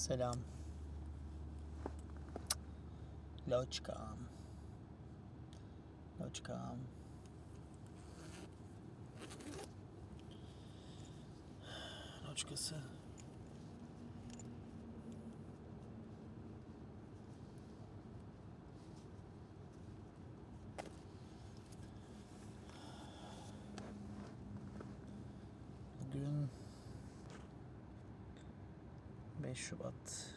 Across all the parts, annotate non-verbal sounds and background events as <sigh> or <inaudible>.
Selam. Loçkam. Loçkam. Loçkası. Bugün 5 Şubat.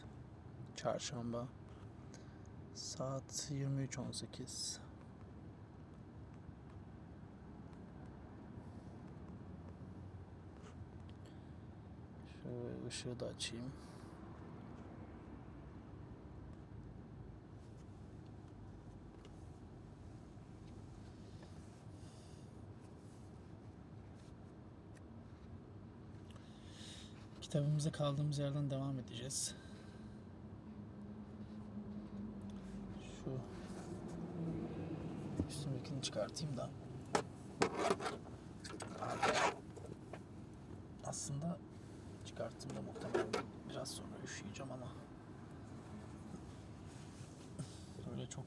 Çarşamba. Saat 23.18 Şu ışığı da açayım. Kitabımıza kaldığımız yerden devam edeceğiz. Şu üstümdekini çıkartayım da. Aslında çıkarttığımda muhtemelen biraz sonra üşüyeceğim ama öyle çok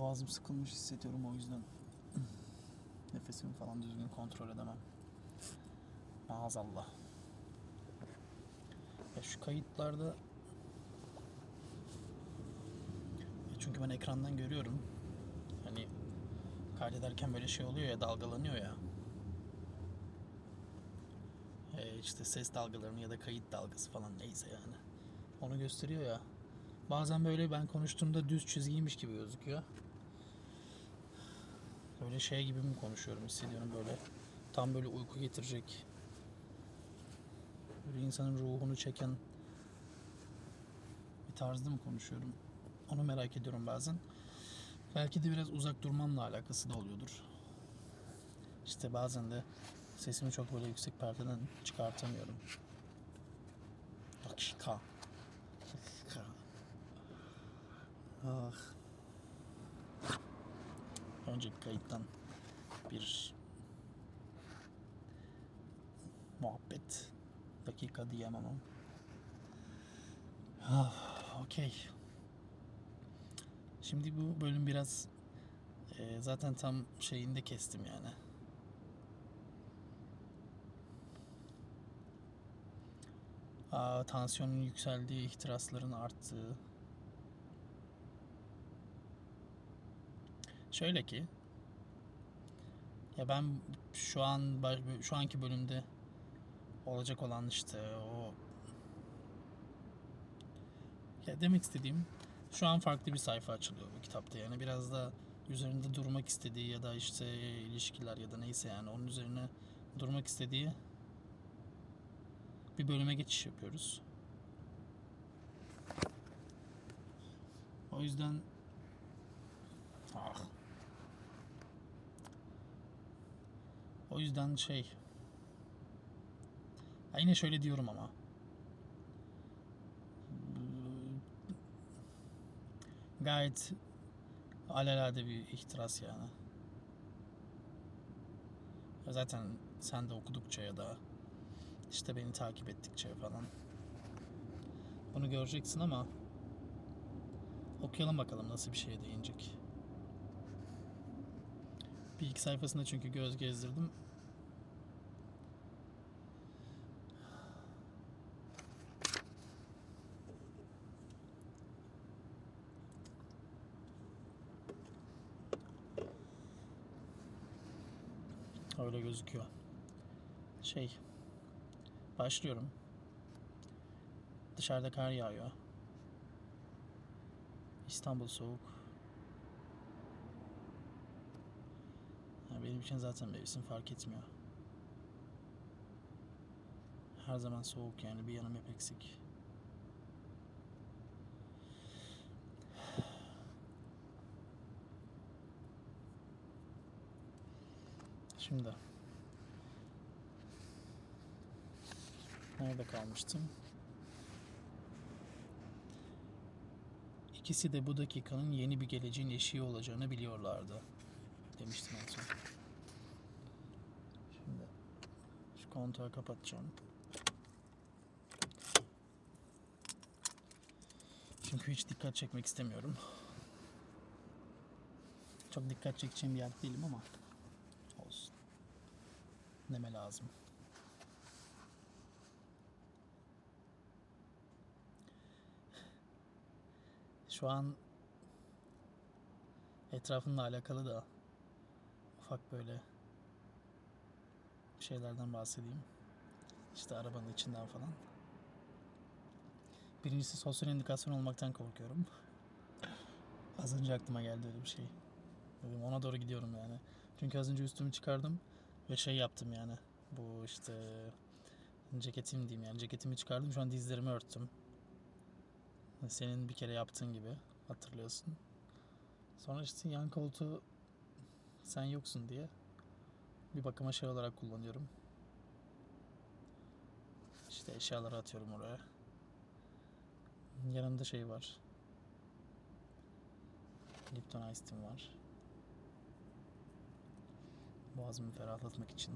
boğazım sıkılmış hissediyorum o yüzden nefesimi falan düzgün kontrol edemem. Maazallah. Şu kayıtlarda Ya çünkü ben ekrandan görüyorum. Hani kaydederken böyle şey oluyor ya dalgalanıyor ya. Ee, işte ses dalgalarını ya da kayıt dalgası falan neyse yani. Onu gösteriyor ya. Bazen böyle ben konuştuğumda düz çizgiymiş gibi gözüküyor. Böyle şey gibi mi konuşuyorum hissediyorum böyle. Tam böyle uyku getirecek. Böyle insanın ruhunu çeken bir tarzda mı konuşuyorum? Onu merak ediyorum bazen. Belki de biraz uzak durmamla alakası da oluyordur. İşte bazen de sesimi çok böyle yüksek perdeden çıkartamıyorum. Dakika. Dakika. Ah. Önceki kayıttan bir muhabbet dakika diyemem ama. Ah, okey. Şimdi bu bölüm biraz e, zaten tam şeyinde kestim yani. Aa, tansiyonun yükseldiği, ihtirasların arttığı. Şöyle ki ya ben şu an şu anki bölümde olacak olan işte o ya demek istediğim şu an farklı bir sayfa açılıyor bu kitapta yani biraz da üzerinde durmak istediği ya da işte ilişkiler ya da neyse yani onun üzerine durmak istediği bir bölüme geçiş yapıyoruz. O yüzden ah. O yüzden şey ya yine şöyle diyorum ama gayet alelade bir ihtiras yani. Zaten sen de okudukça ya da işte beni takip ettikçe falan bunu göreceksin ama okuyalım bakalım nasıl bir şeye değinecek. Bir iki sayfasında çünkü göz gezdirdim. Öyle gözüküyor. Şey, başlıyorum. Dışarıda kar yağıyor. İstanbul soğuk. Ya benim için zaten mevsim fark etmiyor. Her zaman soğuk yani bir yanım hep eksik. Şimdi nerede kalmıştım? İkisi de bu dakikanın yeni bir geleceğin eşiği olacağını biliyorlardı. Demiştim en son. Şimdi şu kontağı kapatacağım. Çünkü hiç dikkat çekmek istemiyorum. Çok dikkat çekeceğim bir yer değilim ama olsun. Neme lazım. Şu an etrafımla alakalı da ufak böyle şeylerden bahsedeyim. İşte arabanın içinden falan. Birincisi sosyal indikasyon olmaktan korkuyorum. Az önce aklıma geldi öyle bir şey. Dedim ona doğru gidiyorum yani. Çünkü az önce üstümü çıkardım ve şey yaptım yani. Bu işte ceketim diyeyim yani ceketimi çıkardım şu an dizlerimi örttüm. Senin bir kere yaptığın gibi hatırlıyorsun. Sonra işte yan koltuğu sen yoksun diye bir bakıma şey olarak kullanıyorum. İşte eşyaları atıyorum oraya. Yanımda şey var. Lipton Ice Tea'm var. Boğazımı ferahlatmak için.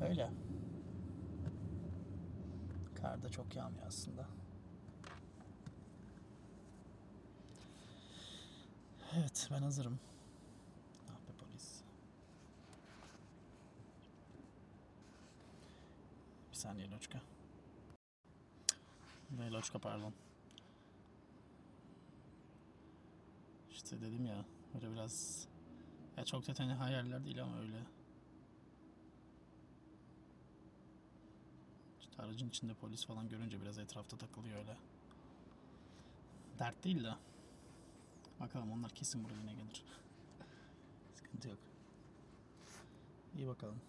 Öyle. Kar da çok yağmıyor aslında. Evet ben hazırım. Ah be polis. Bir saniye Loçka. Ve Loçka pardon. İşte dedim ya böyle biraz ya çok da tenha yerler değil ama öyle. Aracın içinde polis falan görünce biraz etrafta takılıyor öyle. Dert değil de. Bakalım onlar kesin buraya yine gelir. <laughs> Sıkıntı yok. İyi bakalım.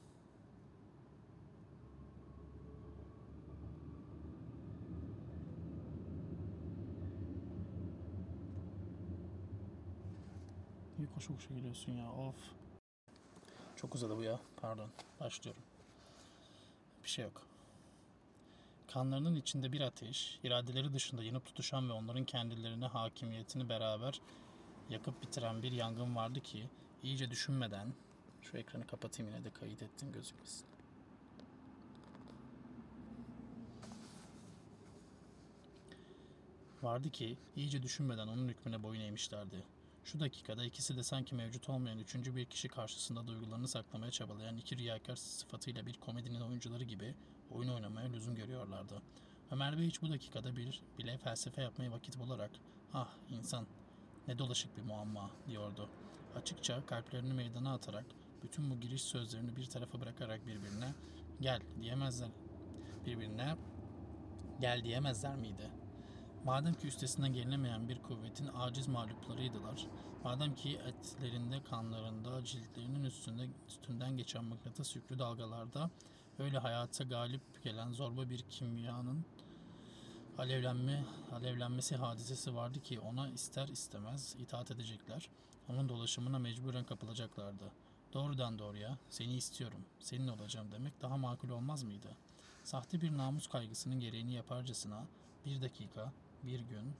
Niye koşu koşu geliyorsun ya? Of. Çok uzadı bu ya. Pardon. Başlıyorum. Bir şey yok. Kanlarının içinde bir ateş, iradeleri dışında yanıp tutuşan ve onların kendilerine hakimiyetini beraber yakıp bitiren bir yangın vardı ki iyice düşünmeden şu ekranı kapatayım yine de kayıt ettim gözükmesin. Vardı ki iyice düşünmeden onun hükmüne boyun eğmişlerdi. Şu dakikada ikisi de sanki mevcut olmayan üçüncü bir kişi karşısında duygularını saklamaya çabalayan iki riyakar sıfatıyla bir komedinin oyuncuları gibi oyun oynamaya lüzum görüyorlardı. Ömer Bey hiç bu dakikada bir bile felsefe yapmaya vakit bularak ah insan ne dolaşık bir muamma diyordu. Açıkça kalplerini meydana atarak bütün bu giriş sözlerini bir tarafa bırakarak birbirine gel diyemezler. Birbirine gel diyemezler miydi? Madem ki üstesinden gelinemeyen bir kuvvetin aciz mağluplarıydılar, madem ki etlerinde, kanlarında, ciltlerinin üstünde, üstünden geçen mıknatıs yüklü dalgalarda öyle hayata galip gelen zorba bir kimyanın alevlenme, alevlenmesi hadisesi vardı ki ona ister istemez itaat edecekler, onun dolaşımına mecburen kapılacaklardı. Doğrudan doğruya seni istiyorum, senin olacağım demek daha makul olmaz mıydı? Sahte bir namus kaygısının gereğini yaparcasına bir dakika, bir gün,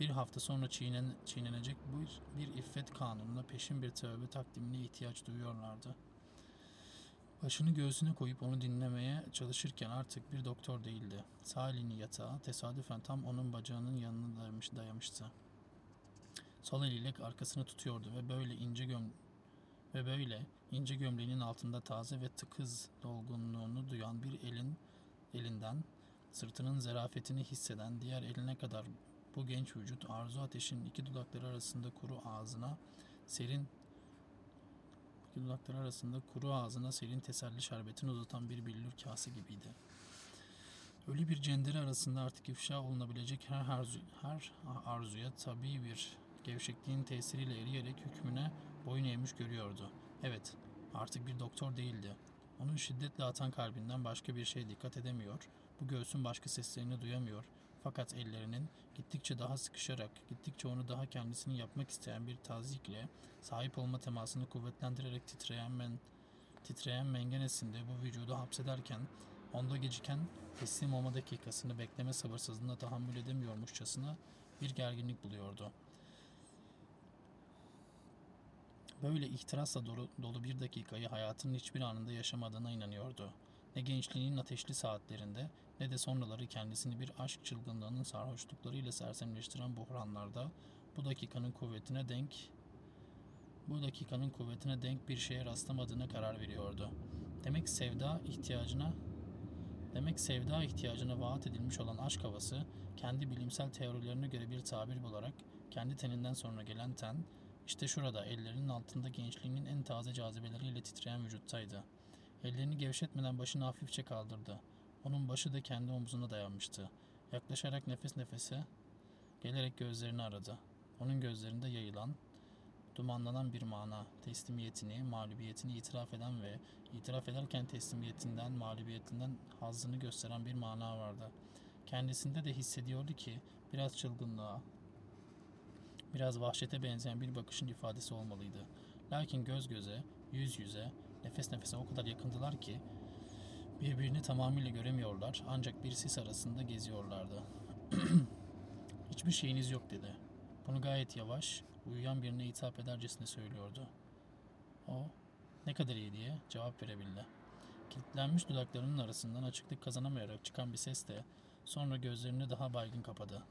bir hafta sonra çiğnen, çiğnenecek bir, bir iffet kanununa peşin bir tövbe takdimine ihtiyaç duyuyorlardı. Başını göğsüne koyup onu dinlemeye çalışırken artık bir doktor değildi. Sağ elini yatağa, tesadüfen tam onun bacağının yanına dayamış, dayamıştı. Sol eliyle arkasını tutuyordu ve böyle ince göm ve böyle ince gömleğinin altında taze ve tıkız dolgunluğunu duyan bir elin elinden sırtının zerafetini hisseden diğer eline kadar bu genç vücut arzu ateşinin iki dudakları arasında kuru ağzına serin iki dudakları arasında kuru ağzına serin teselli şerbetini uzatan bir billur kase gibiydi. Ölü bir cendere arasında artık ifşa olunabilecek her, arzu, her arzuya tabii bir gevşekliğin tesiriyle eriyerek hükmüne boyun eğmiş görüyordu. Evet, artık bir doktor değildi. Onun şiddetle atan kalbinden başka bir şey dikkat edemiyor, bu göğsün başka seslerini duyamıyor. Fakat ellerinin gittikçe daha sıkışarak, gittikçe onu daha kendisini yapmak isteyen bir tazikle sahip olma temasını kuvvetlendirerek titreyen men, titreyen mengenesinde bu vücudu hapsederken onda geciken teslim olma dakikasını bekleme sabırsızlığına tahammül edemiyormuşçasına bir gerginlik buluyordu. Böyle ihtirasla dolu, dolu bir dakikayı hayatının hiçbir anında yaşamadığına inanıyordu. Ne gençliğinin ateşli saatlerinde ne de sonraları kendisini bir aşk çılgınlığının sarhoşluklarıyla sersemleştiren buhranlarda bu dakikanın kuvvetine denk bu dakikanın kuvvetine denk bir şeye rastlamadığına karar veriyordu. Demek sevda ihtiyacına Demek sevda ihtiyacına vaat edilmiş olan aşk havası, kendi bilimsel teorilerine göre bir tabir bularak, kendi teninden sonra gelen ten, işte şurada ellerinin altında gençliğinin en taze cazibeleriyle titreyen vücuttaydı. Ellerini gevşetmeden başını hafifçe kaldırdı. Onun başı da kendi omzuna dayanmıştı. Yaklaşarak nefes nefese, gelerek gözlerini aradı. Onun gözlerinde yayılan, dumanlanan bir mana, teslimiyetini, mağlubiyetini itiraf eden ve itiraf ederken teslimiyetinden, mağlubiyetinden hazzını gösteren bir mana vardı. Kendisinde de hissediyordu ki biraz çılgınlığa, biraz vahşete benzeyen bir bakışın ifadesi olmalıydı. Lakin göz göze, yüz yüze, nefes nefese o kadar yakındılar ki birbirini tamamıyla göremiyorlar ancak bir sis arasında geziyorlardı. <clears throat> Hiçbir şeyiniz yok dedi. Bunu gayet yavaş, uyuyan birine hitap edercesine söylüyordu. O, ne kadar iyi diye cevap verebildi. Kilitlenmiş dudaklarının arasından açıklık kazanamayarak çıkan bir sesle sonra gözlerini daha baygın kapadı.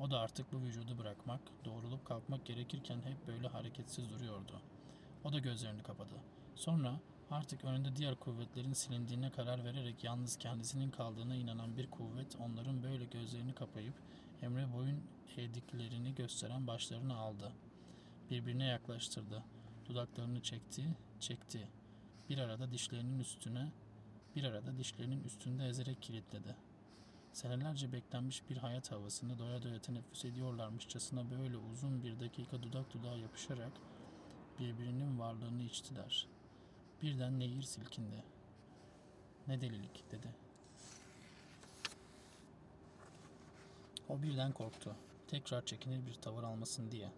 O da artık bu vücudu bırakmak, doğrulup kalkmak gerekirken hep böyle hareketsiz duruyordu. O da gözlerini kapadı. Sonra artık önünde diğer kuvvetlerin silindiğine karar vererek yalnız kendisinin kaldığına inanan bir kuvvet onların böyle gözlerini kapayıp emre boyun eğdiklerini gösteren başlarını aldı. Birbirine yaklaştırdı. Dudaklarını çekti, çekti. Bir arada dişlerinin üstüne, bir arada dişlerinin üstünde ezerek kilitledi. Senelerce beklenmiş bir hayat havasını doya doya teneffüs ediyorlarmışçasına böyle uzun bir dakika dudak dudağa yapışarak birbirinin varlığını içtiler. Birden nehir silkindi. Ne delilik dedi. O birden korktu. Tekrar çekinir bir tavır almasın diye.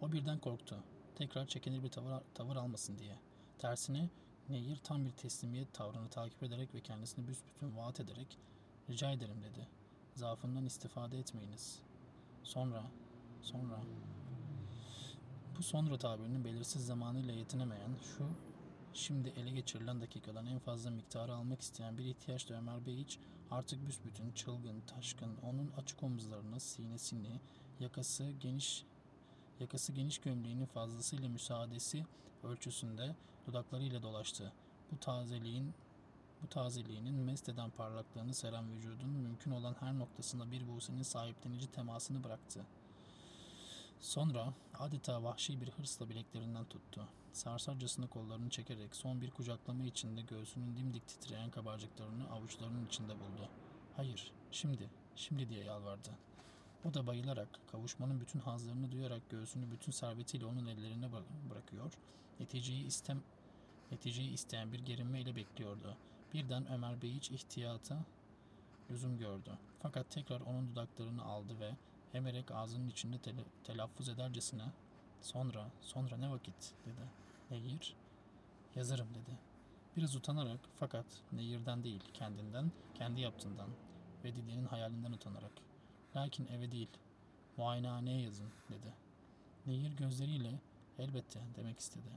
O birden korktu. Tekrar çekinir bir tavır, tavır almasın diye. Tersine Nehir tam bir teslimiyet tavrını takip ederek ve kendisini büsbütün vaat ederek rica ederim dedi. Zaafından istifade etmeyiniz. Sonra, sonra bu sonra tabirinin belirsiz zamanıyla yetinemeyen şu şimdi ele geçirilen dakikadan en fazla miktarı almak isteyen bir ihtiyaçla Ömer Bey hiç artık büsbütün, çılgın, taşkın, onun açık omuzlarını, sinesini, yakası geniş yakası geniş gömleğinin fazlasıyla müsaadesi ölçüsünde dudaklarıyla dolaştı. Bu tazeliğin bu tazeliğinin mest eden parlaklığını seren vücudun mümkün olan her noktasında bir busenin sahiplenici temasını bıraktı. Sonra adeta vahşi bir hırsla bileklerinden tuttu. Sarsarcasına kollarını çekerek son bir kucaklama içinde göğsünün dimdik titreyen kabarcıklarını avuçlarının içinde buldu. Hayır, şimdi, şimdi diye yalvardı. O da bayılarak, kavuşmanın bütün hazlarını duyarak göğsünü bütün servetiyle onun ellerine bıra- bırakıyor, neticeyi istem neticeyi isteyen bir gerinmeyle bekliyordu. Birden Ömer Bey hiç ihtiyata lüzum gördü. Fakat tekrar onun dudaklarını aldı ve emerek ağzının içinde tele- telaffuz edercesine sonra, sonra ne vakit dedi. Nehir, yazarım dedi. Biraz utanarak fakat Nehir'den değil kendinden, kendi yaptığından ve Didye'nin hayalinden utanarak. Lakin eve değil, muayenehaneye yazın dedi. Nehir gözleriyle elbette demek istedi.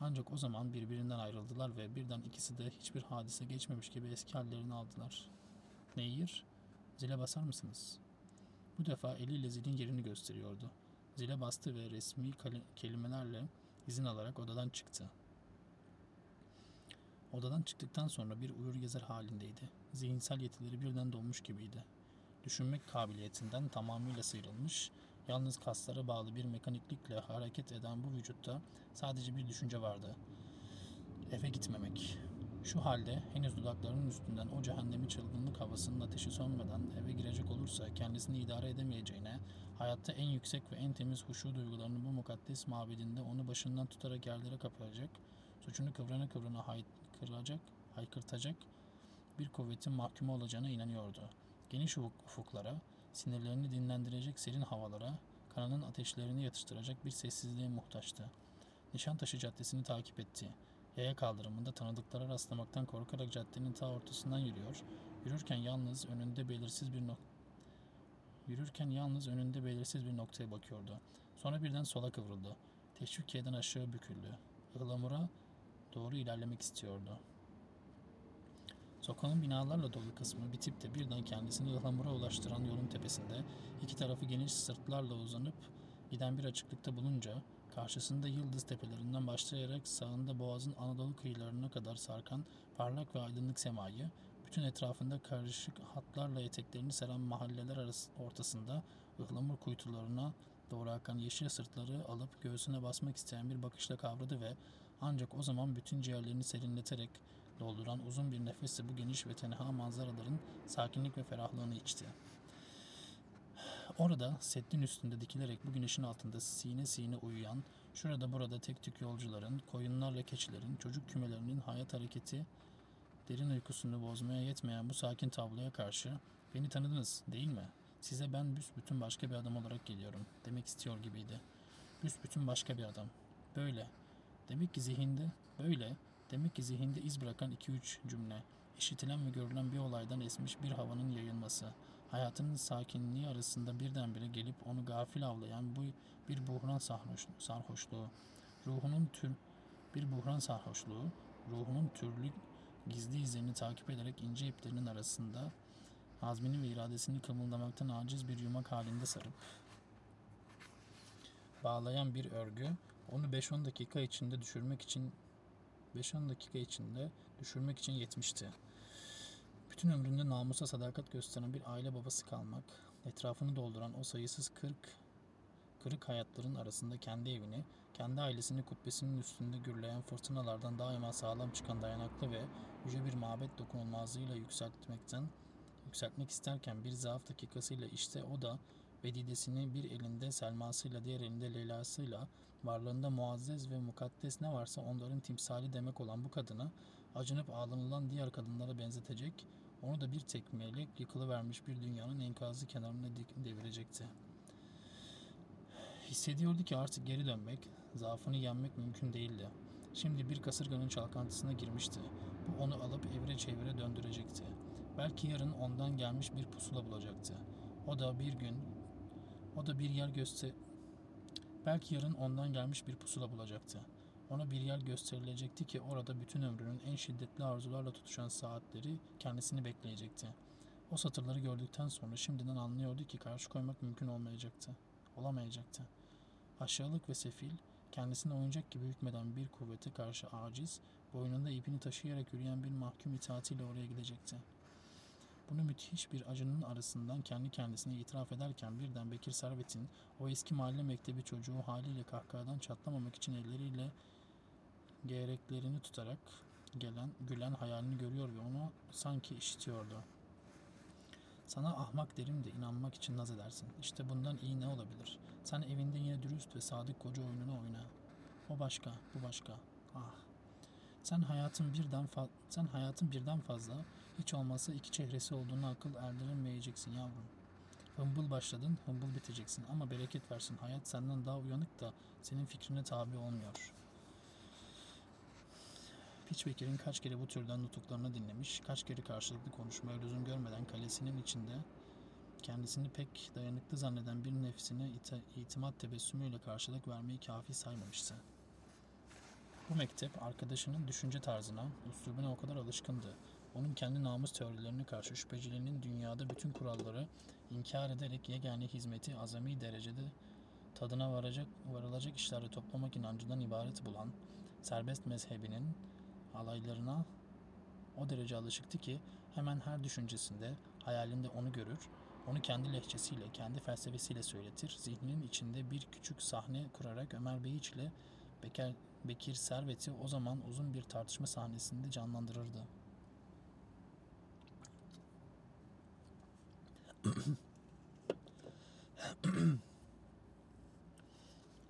Ancak o zaman birbirinden ayrıldılar ve birden ikisi de hiçbir hadise geçmemiş gibi eski hallerini aldılar. Nehir, zile basar mısınız? Bu defa eliyle zilin yerini gösteriyordu. Zile bastı ve resmi kelimelerle izin alarak odadan çıktı. Odadan çıktıktan sonra bir uyur gezer halindeydi. Zihinsel yetileri birden dolmuş gibiydi. Düşünmek kabiliyetinden tamamıyla sıyrılmış, yalnız kaslara bağlı bir mekaniklikle hareket eden bu vücutta sadece bir düşünce vardı. Eve gitmemek. Şu halde henüz dudaklarının üstünden o cehennemi çılgınlık havasının ateşi sönmeden eve girecek olursa kendisini idare edemeyeceğine, hayatta en yüksek ve en temiz huşu duygularının bu mukaddes mabedinde onu başından tutarak yerlere kapayacak, suçunu kıvrana kıvrana haykıracak, haykırtacak bir kuvvetin mahkumu olacağına inanıyordu. Geniş ufuk- ufuklara, sinirlerini dinlendirecek serin havalara, kanının ateşlerini yatıştıracak bir sessizliğe muhtaçtı. Nişantaşı Caddesi'ni takip etti. Yaya kaldırımında tanıdıklara rastlamaktan korkarak caddenin ta ortasından yürüyor, yürürken yalnız önünde belirsiz bir nok Yürürken yalnız önünde belirsiz bir noktaya bakıyordu. Sonra birden sola kıvrıldı. Teşvikiye'den aşağı büküldü. Ihlamur'a doğru ilerlemek istiyordu. Sokağın binalarla dolu kısmı bitip de birden kendisini ıhlamura ulaştıran yolun tepesinde iki tarafı geniş sırtlarla uzanıp giden bir açıklıkta bulunca karşısında Yıldız tepelerinden başlayarak sağında Boğaz'ın Anadolu kıyılarına kadar sarkan parlak ve aydınlık semayı, bütün etrafında karışık hatlarla eteklerini seran mahalleler arası ortasında ıhlamur kuytularına doğru akan yeşil sırtları alıp göğsüne basmak isteyen bir bakışla kavradı ve ancak o zaman bütün ciğerlerini serinleterek dolduran uzun bir nefesle bu geniş ve tenha manzaraların sakinlik ve ferahlığını içti. Orada seddin üstünde dikilerek bu güneşin altında sine sine uyuyan, şurada burada tek tük yolcuların, koyunlarla keçilerin, çocuk kümelerinin hayat hareketi, derin uykusunu bozmaya yetmeyen bu sakin tabloya karşı beni tanıdınız değil mi? Size ben büsbütün başka bir adam olarak geliyorum demek istiyor gibiydi. Büsbütün başka bir adam. Böyle. Demek ki zihinde böyle. Demek ki zihinde iz bırakan iki üç cümle. İşitilen ve görülen bir olaydan esmiş bir havanın yayılması. Hayatının sakinliği arasında birdenbire gelip onu gafil avlayan bu bir buhran sarhoş, sarhoşluğu. Ruhunun tür bir buhran sarhoşluğu. Ruhunun türlü gizli izlerini takip ederek ince iplerinin arasında azmini ve iradesini kımıldamaktan aciz bir yumak halinde sarıp bağlayan bir örgü onu 5-10 dakika içinde düşürmek için 5-10 dakika içinde düşürmek için yetmişti. Bütün ömründe namusa sadakat gösteren bir aile babası kalmak, etrafını dolduran o sayısız kırk kırık hayatların arasında kendi evini, kendi ailesini kubbesinin üstünde gürleyen fırtınalardan daima sağlam çıkan dayanaklı ve yüce bir mabet dokunulmazlığıyla yükseltmekten yükseltmek isterken bir zaaf dakikasıyla işte o da vedidesini bir elinde selmasıyla diğer elinde leylasıyla varlığında muazzez ve mukaddes ne varsa onların timsali demek olan bu kadını acınıp ağlanılan diğer kadınlara benzetecek, onu da bir tekmeyle yıkılıvermiş bir dünyanın enkazı kenarına devirecekti. Hissediyordu ki artık geri dönmek, zaafını yenmek mümkün değildi. Şimdi bir kasırganın çalkantısına girmişti. Bu onu alıp evre çevire döndürecekti. Belki yarın ondan gelmiş bir pusula bulacaktı. O da bir gün, o da bir yer göster... Belki yarın ondan gelmiş bir pusula bulacaktı. Ona bir yer gösterilecekti ki orada bütün ömrünün en şiddetli arzularla tutuşan saatleri kendisini bekleyecekti. O satırları gördükten sonra şimdiden anlıyordu ki karşı koymak mümkün olmayacaktı. Olamayacaktı. Aşağılık ve sefil, kendisine oyuncak gibi hükmeden bir kuvvete karşı aciz, boynunda ipini taşıyarak yürüyen bir mahkum itaatiyle oraya gidecekti. Bunu müthiş bir acının arasından kendi kendisine itiraf ederken birden Bekir Servet'in o eski mahalle mektebi çocuğu haliyle kahkahadan çatlamamak için elleriyle gereklerini tutarak gelen, gülen hayalini görüyor ve onu sanki işitiyordu. Sana ahmak derim de inanmak için naz edersin. İşte bundan iyi ne olabilir? Sen evinde yine dürüst ve sadık koca oyununu oyna. O başka, bu başka. Ah. Sen hayatın birden fa- sen hayatın birden fazla hiç olmazsa iki çehresi olduğunu akıl erdiremeyeceksin yavrum. Hımbıl başladın, hımbıl biteceksin ama bereket versin. Hayat senden daha uyanık da senin fikrine tabi olmuyor. Piçbekir'in kaç kere bu türden nutuklarını dinlemiş, kaç kere karşılıklı konuşmaya lüzum görmeden kalesinin içinde kendisini pek dayanıklı zanneden bir nefsine itimat tebessümüyle karşılık vermeyi kafi saymamıştı. Bu mektep arkadaşının düşünce tarzına, üslubuna o kadar alışkındı. Onun kendi namus teorilerine karşı şüpheciliğinin dünyada bütün kuralları inkar ederek yegane hizmeti azami derecede tadına varacak, varılacak işleri toplamak inancından ibaret bulan serbest mezhebinin alaylarına o derece alışıktı ki hemen her düşüncesinde, hayalinde onu görür, onu kendi lehçesiyle, kendi felsefesiyle söyletir, zihninin içinde bir küçük sahne kurarak Ömer Beyiç ile Bekir, Bekir Servet'i o zaman uzun bir tartışma sahnesinde canlandırırdı. <clears throat>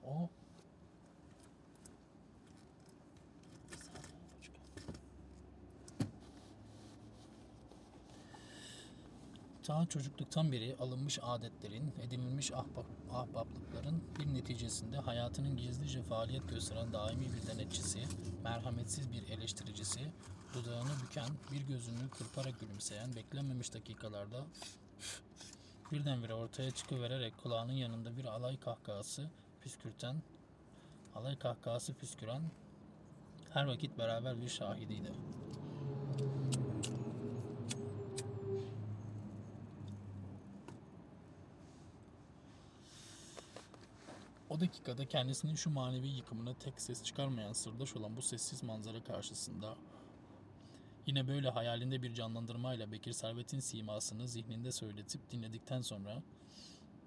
o Ta çocukluktan beri alınmış adetlerin, edinilmiş ahbap, ahbaplıkların bir neticesinde hayatının gizlice faaliyet gösteren daimi bir denetçisi, merhametsiz bir eleştiricisi, dudağını büken, bir gözünü kırparak gülümseyen, beklenmemiş dakikalarda birdenbire ortaya çıkıvererek kulağının yanında bir alay kahkahası püskürten, alay kahkahası püsküren her vakit beraber bir şahidiydi. O dakikada kendisinin şu manevi yıkımına tek ses çıkarmayan sırdaş olan bu sessiz manzara karşısında yine böyle hayalinde bir canlandırmayla Bekir Servet'in simasını zihninde söyletip dinledikten sonra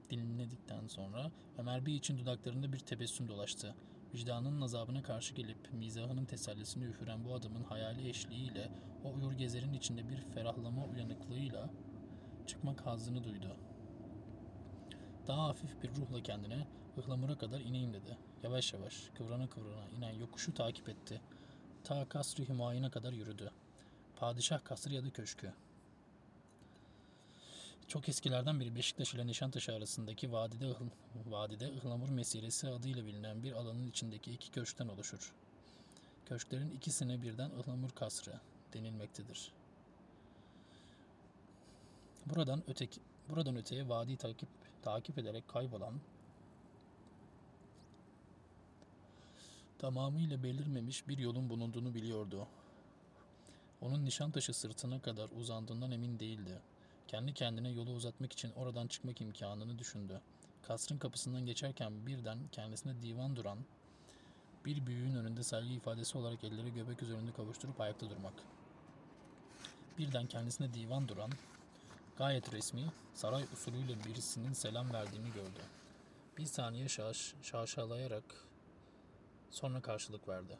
dinledikten sonra Ömer Bey için dudaklarında bir tebessüm dolaştı. Vicdanının azabına karşı gelip mizahının tesellisini üfüren bu adamın hayali eşliğiyle o uyur gezerin içinde bir ferahlama uyanıklığıyla çıkmak hazzını duydu. Daha hafif bir ruhla kendine ıhlamura kadar ineyim dedi. Yavaş yavaş, kıvrana kıvrana inen yokuşu takip etti. Ta kasr-ı Hümayun'a kadar yürüdü. Padişah kasrı ya da köşkü. Çok eskilerden beri Beşiktaş ile Nişantaşı arasındaki vadide, vadide ıhlamur mesiresi adıyla bilinen bir alanın içindeki iki köşkten oluşur. Köşklerin ikisine birden ıhlamur kasrı denilmektedir. Buradan öteki buradan öteye vadi takip takip ederek kaybolan tamamıyla belirmemiş bir yolun bulunduğunu biliyordu. Onun Nişantaşı sırtına kadar uzandığından emin değildi. Kendi kendine yolu uzatmak için oradan çıkmak imkanını düşündü. Kasrın kapısından geçerken birden kendisine divan duran bir büyüğün önünde saygı ifadesi olarak elleri göbek üzerinde kavuşturup ayakta durmak. Birden kendisine divan duran, gayet resmi, saray usulüyle birisinin selam verdiğini gördü. Bir saniye şaş, şaşalayarak sonra karşılık verdi.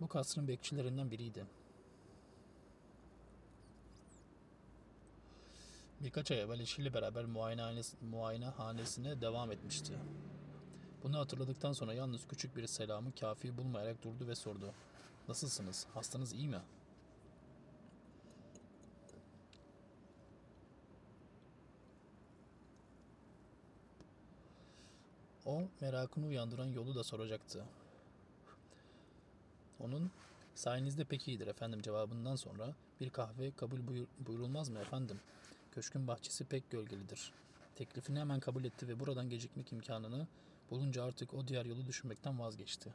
Bu kasrın bekçilerinden biriydi. Birkaç ay evvel eşiyle beraber muayenehanes- muayenehanesine devam etmişti. Bunu hatırladıktan sonra yalnız küçük bir selamı kafi bulmayarak durdu ve sordu. Nasılsınız? Hastanız iyi mi? O merakını uyandıran yolu da soracaktı. Onun sayenizde pek iyidir efendim cevabından sonra bir kahve kabul buyur- buyurulmaz mı efendim? Köşkün bahçesi pek gölgelidir. Teklifini hemen kabul etti ve buradan gecikmek imkanını bulunca artık o diğer yolu düşünmekten vazgeçti.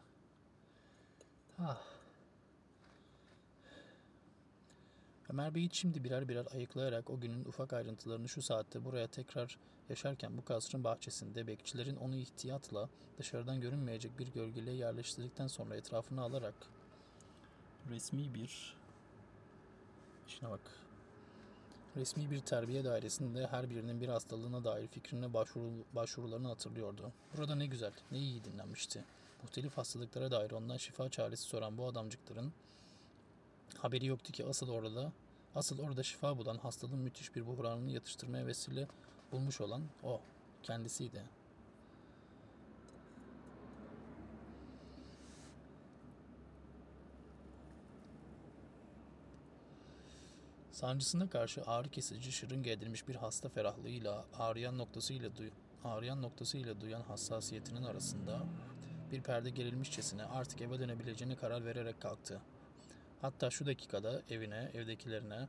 Ah. Ömer Bey şimdi birer birer ayıklayarak o günün ufak ayrıntılarını şu saatte buraya tekrar yaşarken bu kasrın bahçesinde bekçilerin onu ihtiyatla dışarıdan görünmeyecek bir gölgeliğe yerleştirdikten sonra etrafını alarak resmi bir işine bak. Resmi bir terbiye dairesinde her birinin bir hastalığına dair fikrine başvuru, başvurularını hatırlıyordu. Burada ne güzel, ne iyi dinlenmişti. Muhtelif hastalıklara dair ondan şifa çaresi soran bu adamcıkların haberi yoktu ki asıl orada asıl orada şifa bulan hastalığın müthiş bir buhranını yatıştırmaya vesile bulmuş olan o kendisiydi. Sancısına karşı ağrı kesici şırınga edilmiş bir hasta ferahlığıyla ağrıyan noktasıyla duy ağrıyan noktasıyla duyan hassasiyetinin arasında bir perde gerilmişçesine artık eve dönebileceğine karar vererek kalktı. Hatta şu dakikada evine, evdekilerine,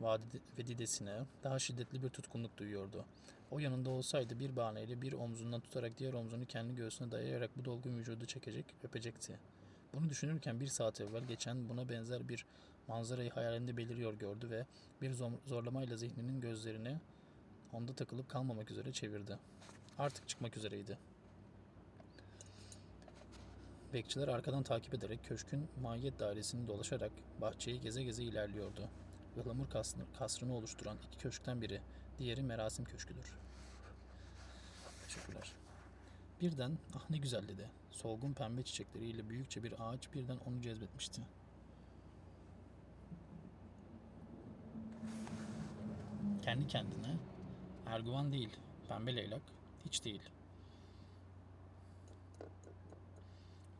vadide, ve didesine daha şiddetli bir tutkunluk duyuyordu. O yanında olsaydı bir bahaneyle bir omzundan tutarak diğer omzunu kendi göğsüne dayayarak bu dolgun vücudu çekecek, öpecekti. Bunu düşünürken bir saat evvel geçen buna benzer bir manzarayı hayalinde beliriyor gördü ve bir zor- zorlamayla zihninin gözlerini onda takılıp kalmamak üzere çevirdi. Artık çıkmak üzereydi. Bekçiler arkadan takip ederek köşkün mahiyet dairesini dolaşarak bahçeyi geze geze ilerliyordu. Ihlamur kasrını, oluşturan iki köşkten biri, diğeri merasim köşküdür. Teşekkürler. Birden, ah ne güzel dedi. Solgun pembe çiçekleriyle büyükçe bir ağaç birden onu cezbetmişti. Kendi kendine, Erguvan değil, pembe leylak, hiç değil.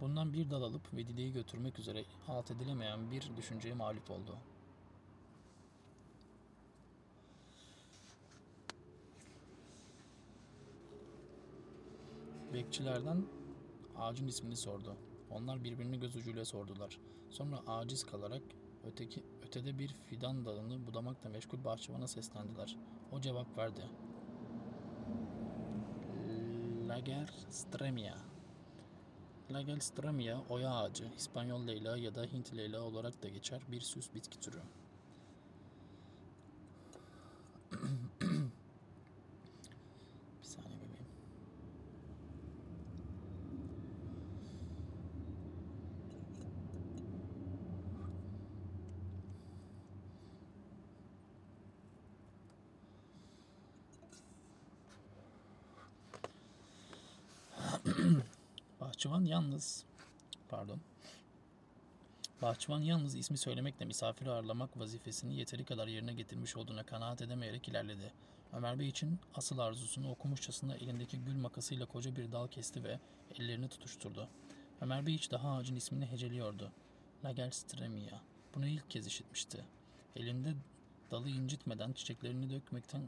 Bundan bir dal alıp Vedide'yi götürmek üzere alt edilemeyen bir düşünceye mağlup oldu. Bekçilerden ağacın ismini sordu. Onlar birbirini göz ucuyla sordular. Sonra aciz kalarak öteki ötede bir fidan dalını budamakla meşgul bahçıvana seslendiler. O cevap verdi. Lagerstremia. Lagelstramia oya ağacı, İspanyol leyla ya da Hint leyla olarak da geçer bir süs bitki türü. Bir saniye Bahçıvan yalnız pardon. Bahçıvan yalnız ismi söylemekle misafir ağırlamak vazifesini yeteri kadar yerine getirmiş olduğuna kanaat edemeyerek ilerledi. Ömer Bey için asıl arzusunu okumuşçasına elindeki gül makasıyla koca bir dal kesti ve ellerini tutuşturdu. Ömer Bey hiç daha ağacın ismini heceliyordu. Lagerstremia. Bunu ilk kez işitmişti. Elinde dalı incitmeden çiçeklerini dökmekten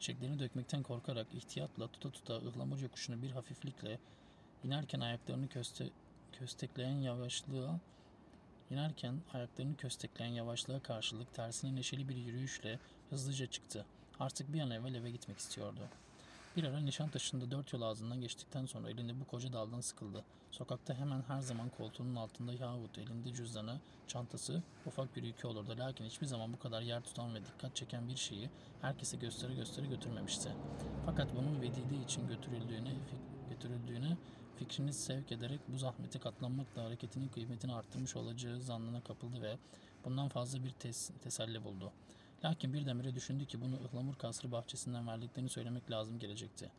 çiçeklerini dökmekten korkarak ihtiyatla tuta tuta ıhlamur yokuşunu bir hafiflikle inerken ayaklarını köste, köstekleyen yavaşlığa inerken ayaklarını köstekleyen yavaşlığa karşılık tersine neşeli bir yürüyüşle hızlıca çıktı. Artık bir an evvel eve gitmek istiyordu. Bir ara Nişantaşı'nda dört yol ağzından geçtikten sonra elinde bu koca daldan sıkıldı. Sokakta hemen her zaman koltuğunun altında yahut elinde cüzdanı, çantası, ufak bir yükü olurdu. Lakin hiçbir zaman bu kadar yer tutan ve dikkat çeken bir şeyi herkese göstere göstere götürmemişti. Fakat bunun vedide için götürüldüğüne, götürüldüğüne fikrini sevk ederek bu zahmete katlanmakla hareketinin kıymetini arttırmış olacağı zannına kapıldı ve bundan fazla bir tes- teselli buldu. Lakin birdenbire düşündü ki bunu ıhlamur kasrı bahçesinden verdiklerini söylemek lazım gelecekti.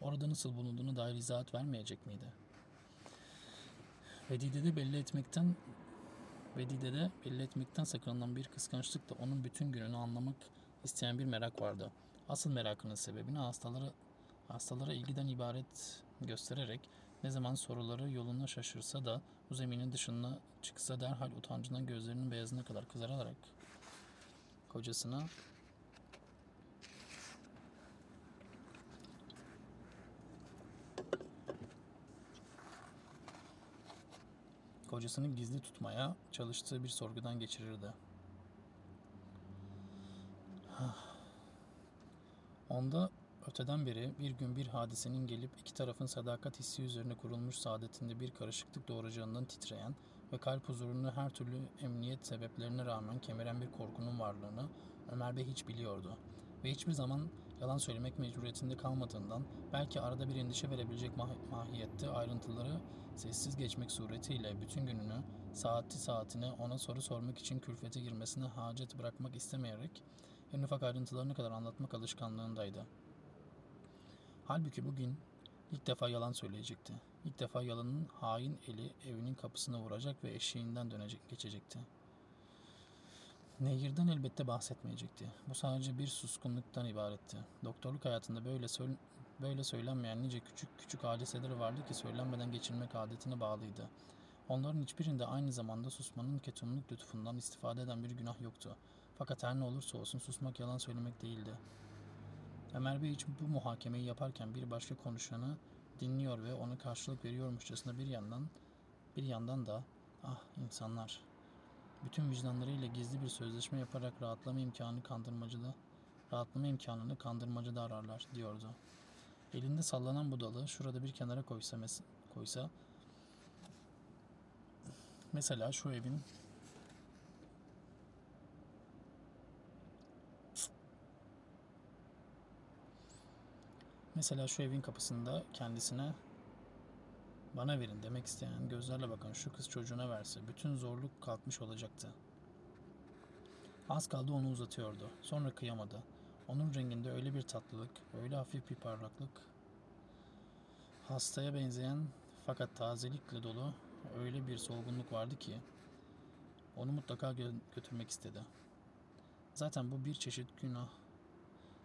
Orada nasıl bulunduğunu dair izahat vermeyecek miydi? Vedide'de belli etmekten Vedide'de belli etmekten sakınılan bir kıskançlıkla onun bütün gününü anlamak isteyen bir merak vardı. Asıl merakının sebebini hastalara hastalara ilgiden ibaret göstererek ne zaman soruları yoluna şaşırsa da bu zeminin dışına çıksa derhal utancından gözlerinin beyazına kadar kızararak kocasına kocasını gizli tutmaya çalıştığı bir sorgudan geçirirdi. Onda öteden beri bir gün bir hadisenin gelip iki tarafın sadakat hissi üzerine kurulmuş saadetinde bir karışıklık doğuracağından titreyen ve kalp huzurunu her türlü emniyet sebeplerine rağmen kemiren bir korkunun varlığını Ömer Bey hiç biliyordu. Ve hiçbir zaman yalan söylemek mecburiyetinde kalmadığından belki arada bir endişe verebilecek mah- mahiyette ayrıntıları sessiz geçmek suretiyle bütün gününü saati saatine ona soru sormak için külfete girmesine hacet bırakmak istemeyerek en ufak ayrıntılarına kadar anlatmak alışkanlığındaydı. Halbuki bugün ilk defa yalan söyleyecekti. İlk defa yalanın hain eli evinin kapısına vuracak ve eşeğinden dönecek, geçecekti. Nehirden elbette bahsetmeyecekti. Bu sadece bir suskunluktan ibaretti. Doktorluk hayatında böyle söyle, böyle söylenmeyen nice küçük küçük hadiseler vardı ki söylenmeden geçirmek adetine bağlıydı. Onların hiçbirinde aynı zamanda susmanın ketumluk lütfundan istifade eden bir günah yoktu. Fakat her ne olursa olsun susmak yalan söylemek değildi. Ömer Bey için bu muhakemeyi yaparken bir başka konuşanı dinliyor ve ona karşılık veriyormuşçasına bir yandan bir yandan da ah insanlar bütün vicdanlarıyla gizli bir sözleşme yaparak rahatlama imkanı kandırmacıda rahatlama imkanını kandırmacıda ararlar diyordu. Elinde sallanan bu dalı şurada bir kenara koysa mes- koysa mesela şu evin Mesela şu evin kapısında kendisine bana verin demek isteyen gözlerle bakan şu kız çocuğuna verse bütün zorluk kalkmış olacaktı. Az kaldı onu uzatıyordu. Sonra kıyamadı. Onun renginde öyle bir tatlılık, öyle hafif bir parlaklık, hastaya benzeyen fakat tazelikle dolu öyle bir solgunluk vardı ki onu mutlaka gö- götürmek istedi. Zaten bu bir çeşit günah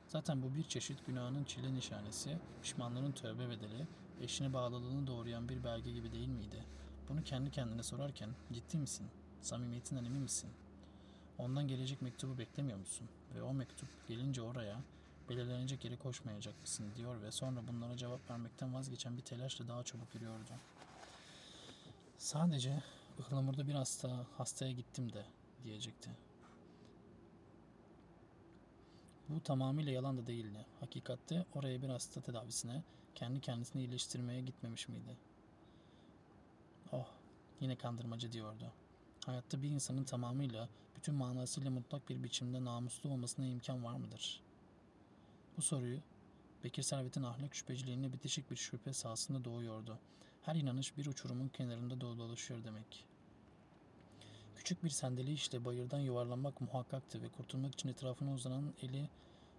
Zaten bu bir çeşit günahının çile nişanesi, pişmanlığın tövbe bedeli, eşine bağlılığını doğrayan bir belge gibi değil miydi? Bunu kendi kendine sorarken ciddi misin? Samimiyetinden emin misin? Ondan gelecek mektubu beklemiyor musun? Ve o mektup gelince oraya belirlenecek yere koşmayacak mısın diyor ve sonra bunlara cevap vermekten vazgeçen bir telaşla daha çabuk yürüyordu. Sadece ıhlamurda bir hasta, hastaya gittim de diyecekti. Bu tamamıyla yalan da değildi. Hakikatte oraya bir hasta tedavisine, kendi kendisini iyileştirmeye gitmemiş miydi? Oh, yine kandırmacı diyordu. Hayatta bir insanın tamamıyla, bütün manasıyla mutlak bir biçimde namuslu olmasına imkan var mıdır? Bu soruyu Bekir Servet'in ahlak şüpheciliğine bitişik bir şüphe sahasında doğuyordu. Her inanış bir uçurumun kenarında dolaşıyor demek. Küçük bir sendeleyişle bayırdan yuvarlanmak muhakkaktı ve kurtulmak için etrafına uzanan eli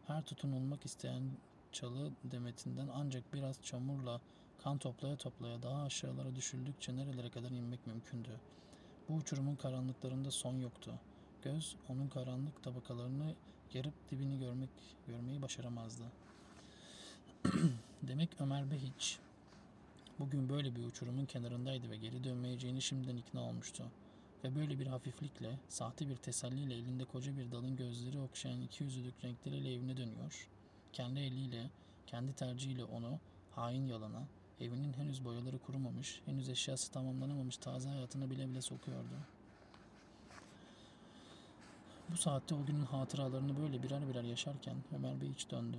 her tutunulmak isteyen çalı demetinden ancak biraz çamurla Kan toplaya toplaya daha aşağılara düşüldükçe nerelere kadar inmek mümkündü. Bu uçurumun karanlıklarında son yoktu. Göz onun karanlık tabakalarını yarıp dibini görmek görmeyi başaramazdı. <clears throat> Demek Ömer Bey hiç bugün böyle bir uçurumun kenarındaydı ve geri dönmeyeceğini şimdiden ikna olmuştu. Ve böyle bir hafiflikle, sahte bir teselliyle elinde koca bir dalın gözleri okşayan iki yüzlülük renkleriyle evine dönüyor. Kendi eliyle, kendi tercihiyle onu, hain yalana, evinin henüz boyaları kurumamış, henüz eşyası tamamlanamamış taze hayatına bile bile sokuyordu. Bu saatte o günün hatıralarını böyle birer birer yaşarken Ömer Bey hiç döndü.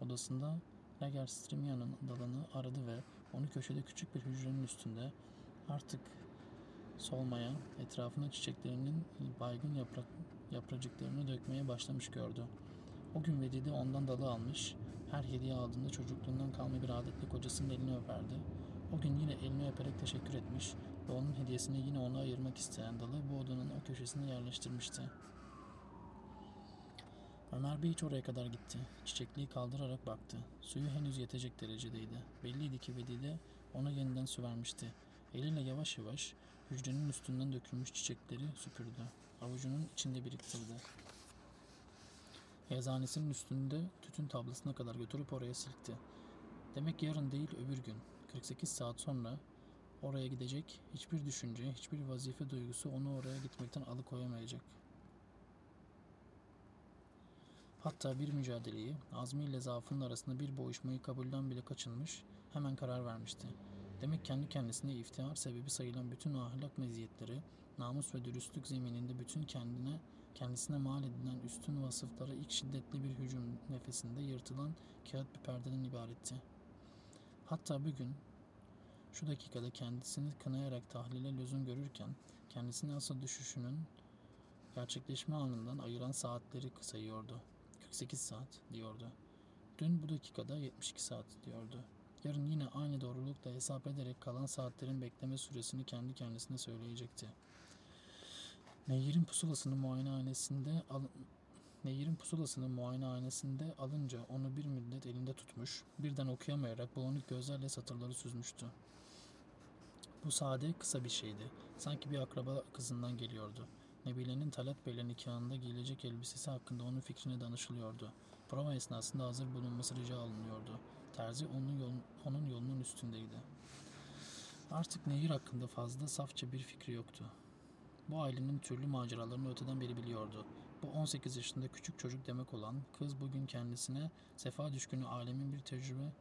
Odasında Lagerstremia'nın dalını aradı ve onu köşede küçük bir hücrenin üstünde artık solmaya, etrafına çiçeklerinin baygın yaprak, yapracıklarını dökmeye başlamış gördü. O gün Vedide ondan dalı almış, her hediye aldığında çocukluğundan kalma bir adetle kocasının elini öperdi. O gün yine elini öperek teşekkür etmiş ve onun hediyesini yine ona ayırmak isteyen dalı bu odanın o köşesine yerleştirmişti. Ömer Bey hiç oraya kadar gitti. Çiçekliği kaldırarak baktı. Suyu henüz yetecek derecedeydi. Belliydi ki Vedide ona yeniden su vermişti. Eliyle yavaş yavaş hücrenin üstünden dökülmüş çiçekleri süpürdü. Avucunun içinde biriktirdi. Eczanesinin üstünde tütün tablasına kadar götürüp oraya silkti. Demek yarın değil öbür gün, 48 saat sonra oraya gidecek, hiçbir düşünce, hiçbir vazife duygusu onu oraya gitmekten alıkoyamayacak. Hatta bir mücadeleyi, azmiyle zaafının arasında bir boğuşmayı kabulden bile kaçınmış, hemen karar vermişti. Demek kendi kendisine iftihar sebebi sayılan bütün ahlak meziyetleri, namus ve dürüstlük zemininde bütün kendine kendisine mal edilen üstün vasıflara ilk şiddetli bir hücum nefesinde yırtılan kağıt bir perdeden ibaretti. Hatta bugün şu dakikada kendisini kınayarak tahlile lüzum görürken kendisini asıl düşüşünün gerçekleşme anından ayıran saatleri sayıyordu. 48 saat diyordu. Dün bu dakikada 72 saat diyordu. Yarın yine aynı doğrulukla hesap ederek kalan saatlerin bekleme süresini kendi kendisine söyleyecekti. Nehir'in pusulasını muayenehanesinde al Nehir'in pusulasını muayenehanesinde alınca onu bir müddet elinde tutmuş, birden okuyamayarak bulanık gözlerle satırları süzmüştü. Bu sade, kısa bir şeydi. Sanki bir akraba kızından geliyordu. Nebile'nin Talat Bey'le nikahında giyilecek elbisesi hakkında onun fikrine danışılıyordu. Prova esnasında hazır bulunması rica alınıyordu. Terzi onun, yol, onun yolunun üstündeydi. Artık Nehir hakkında fazla safça bir fikri yoktu. Bu ailenin türlü maceralarını öteden beri biliyordu. Bu 18 yaşında küçük çocuk demek olan kız bugün kendisine sefa düşkünü alemin bir tecrübe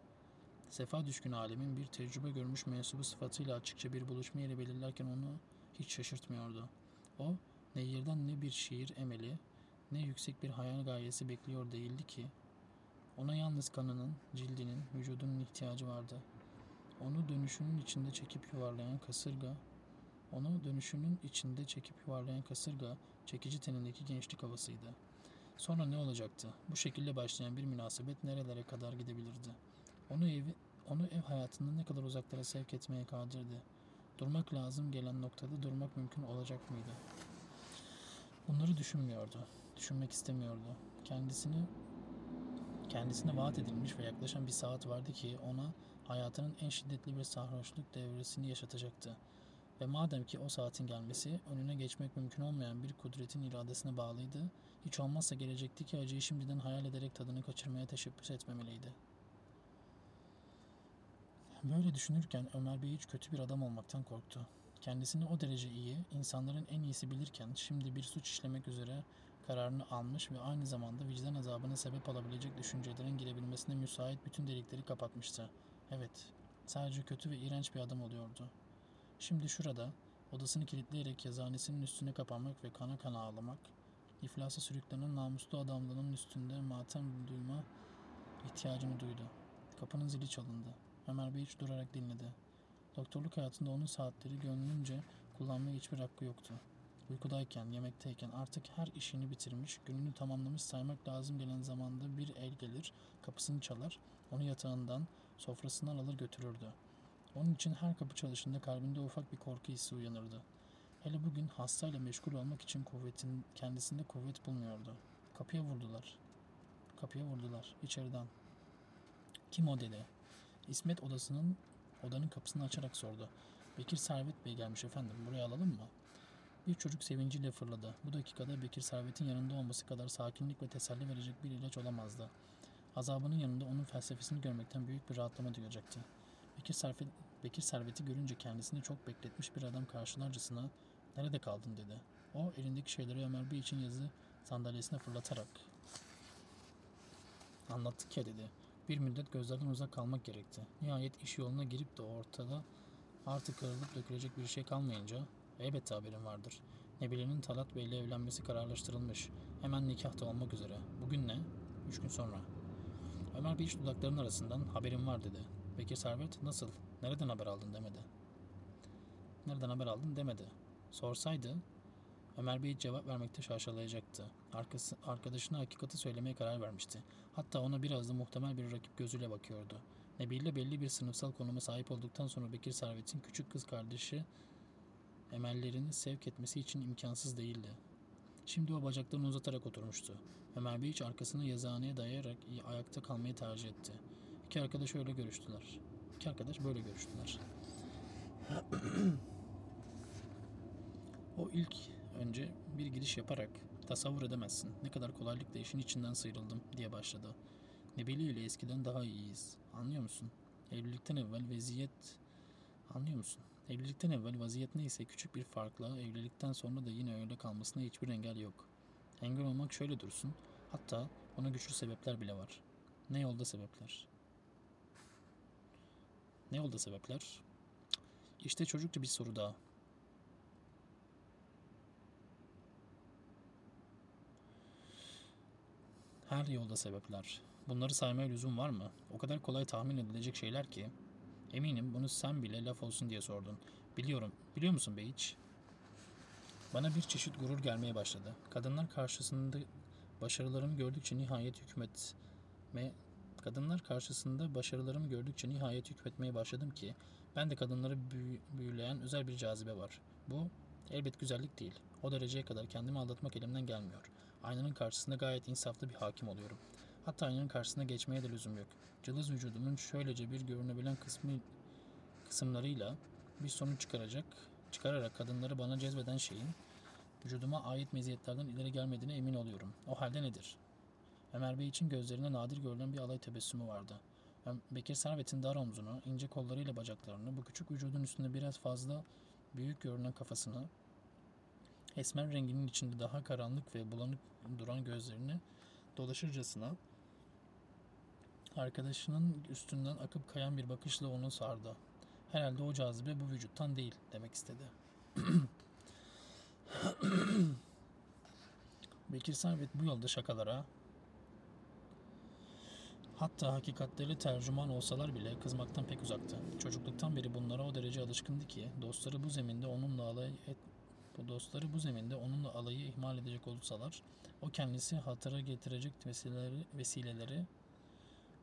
sefa düşkünü alemin bir tecrübe görmüş mensubu sıfatıyla açıkça bir buluşma yeri belirlerken onu hiç şaşırtmıyordu. O, Nehir'den ne bir şiir emeli, ne yüksek bir hayal gayesi bekliyor değildi ki, ona yalnız kanının, cildinin, vücudunun ihtiyacı vardı. Onu dönüşünün içinde çekip yuvarlayan kasırga, onu dönüşünün içinde çekip yuvarlayan kasırga, çekici tenindeki gençlik havasıydı. Sonra ne olacaktı? Bu şekilde başlayan bir münasebet nerelere kadar gidebilirdi? Onu evi, onu ev hayatından ne kadar uzaklara sevk etmeye kadirdi. Durmak lazım gelen noktada durmak mümkün olacak mıydı? Bunları düşünmüyordu. Düşünmek istemiyordu. Kendisini kendisine vaat edilmiş ve yaklaşan bir saat vardı ki ona hayatının en şiddetli bir sarhoşluk devresini yaşatacaktı. Ve madem ki o saatin gelmesi önüne geçmek mümkün olmayan bir kudretin iradesine bağlıydı, hiç olmazsa gelecekteki acıyı şimdiden hayal ederek tadını kaçırmaya teşebbüs etmemeliydi. Böyle düşünürken Ömer Bey hiç kötü bir adam olmaktan korktu. Kendisini o derece iyi, insanların en iyisi bilirken şimdi bir suç işlemek üzere kararını almış ve aynı zamanda vicdan azabına sebep olabilecek düşüncelerin girebilmesine müsait bütün delikleri kapatmıştı. Evet, sadece kötü ve iğrenç bir adam oluyordu. Şimdi şurada, odasını kilitleyerek yazanesinin üstüne kapanmak ve kana kana ağlamak, iflasa sürüklenen namuslu adamlığının üstünde matem duyma ihtiyacını duydu. Kapının zili çalındı. Ömer Bey hiç durarak dinledi. Doktorluk hayatında onun saatleri gönlünce kullanmaya hiçbir hakkı yoktu. Uykudayken, yemekteyken artık her işini bitirmiş, gününü tamamlamış saymak lazım gelen zamanda bir el gelir, kapısını çalar, onu yatağından, sofrasından alır götürürdü. Onun için her kapı çalışında kalbinde ufak bir korku hissi uyanırdı. Hele bugün hastayla meşgul olmak için kuvvetin kendisinde kuvvet bulmuyordu. Kapıya vurdular. Kapıya vurdular. İçeriden. Kim o dedi. İsmet odasının Odanın kapısını açarak sordu. Bekir Servet Bey gelmiş efendim. Buraya alalım mı? Bir çocuk sevinciyle fırladı. Bu dakikada Bekir Servet'in yanında olması kadar sakinlik ve teselli verecek bir ilaç olamazdı. Azabının yanında onun felsefesini görmekten büyük bir rahatlama duyacaktı. Bekir, Servet, Bekir Servet'i görünce kendisini çok bekletmiş bir adam karşılarcasına ''Nerede kaldın?'' dedi. O elindeki şeyleri Ömer Bey için yazı sandalyesine fırlatarak ''Anlattık ya'' dedi. Bir müddet gözlerden uzak kalmak gerekti. Nihayet iş yoluna girip de ortada artık kırılıp dökülecek bir şey kalmayınca elbette haberim vardır. Nebile'nin Talat Bey ile evlenmesi kararlaştırılmış. Hemen nikah da olmak üzere. Bugün ne? Üç gün sonra. Ömer Bey iş dudaklarının arasından haberim var dedi. Bekir Servet nasıl? Nereden haber aldın demedi. Nereden haber aldın demedi. Sorsaydı Ömer Bey cevap vermekte şaşalayacaktı. Arkası, arkadaşına hakikati söylemeye karar vermişti. Hatta ona biraz da muhtemel bir rakip gözüyle bakıyordu. Nebille belli bir sınıfsal konuma sahip olduktan sonra Bekir Servet'in küçük kız kardeşi emellerini sevk etmesi için imkansız değildi. Şimdi o bacaklarını uzatarak oturmuştu. Ömer Bey hiç arkasını yazıhaneye dayayarak ayakta kalmayı tercih etti. İki arkadaş öyle görüştüler. İki arkadaş böyle görüştüler. o ilk önce bir giriş yaparak tasavvur edemezsin. Ne kadar kolaylıkla işin içinden sıyrıldım diye başladı. Nebili ile eskiden daha iyiyiz. Anlıyor musun? Evlilikten evvel vaziyet... Anlıyor musun? Evlilikten evvel vaziyet neyse küçük bir farkla evlilikten sonra da yine öyle kalmasına hiçbir engel yok. Engel olmak şöyle dursun. Hatta ona güçlü sebepler bile var. Ne yolda sebepler? Ne yolda sebepler? İşte çocukça bir soru daha. Her yolda sebepler. Bunları saymaya lüzum var mı? O kadar kolay tahmin edilecek şeyler ki. Eminim bunu sen bile laf olsun diye sordun. Biliyorum. Biliyor musun be hiç? Bana bir çeşit gurur gelmeye başladı. Kadınlar karşısında başarılarımı gördükçe nihayet hükmetme kadınlar karşısında başarılarımı gördükçe nihayet hükmetmeye başladım ki ben de kadınları büyü- büyüleyen özel bir cazibe var. Bu elbet güzellik değil. O dereceye kadar kendimi aldatmak elimden gelmiyor. Aynanın karşısında gayet insaflı bir hakim oluyorum. Hatta aynanın karşısına geçmeye de lüzum yok. Cılız vücudumun şöylece bir görünebilen kısmı kısımlarıyla bir sonuç çıkaracak, çıkararak kadınları bana cezbeden şeyin vücuduma ait meziyetlerden ileri gelmediğine emin oluyorum. O halde nedir? Ömer Bey için gözlerinde nadir görülen bir alay tebessümü vardı. Bekir Servet'in dar omzunu, ince kollarıyla bacaklarını, bu küçük vücudun üstünde biraz fazla büyük görünen kafasını, esmer renginin içinde daha karanlık ve bulanık duran gözlerini dolaşırcasına arkadaşının üstünden akıp kayan bir bakışla onu sardı. Herhalde o cazibe bu vücuttan değil demek istedi. <clears throat> Bekir Servet bu yolda şakalara hatta hakikatleri tercüman olsalar bile kızmaktan pek uzaktı. Çocukluktan beri bunlara o derece alışkındı ki dostları bu zeminde onunla alay et, bu dostları bu zeminde onunla alayı ihmal edecek olsalar o kendisi hatıra getirecek vesileleri, vesileleri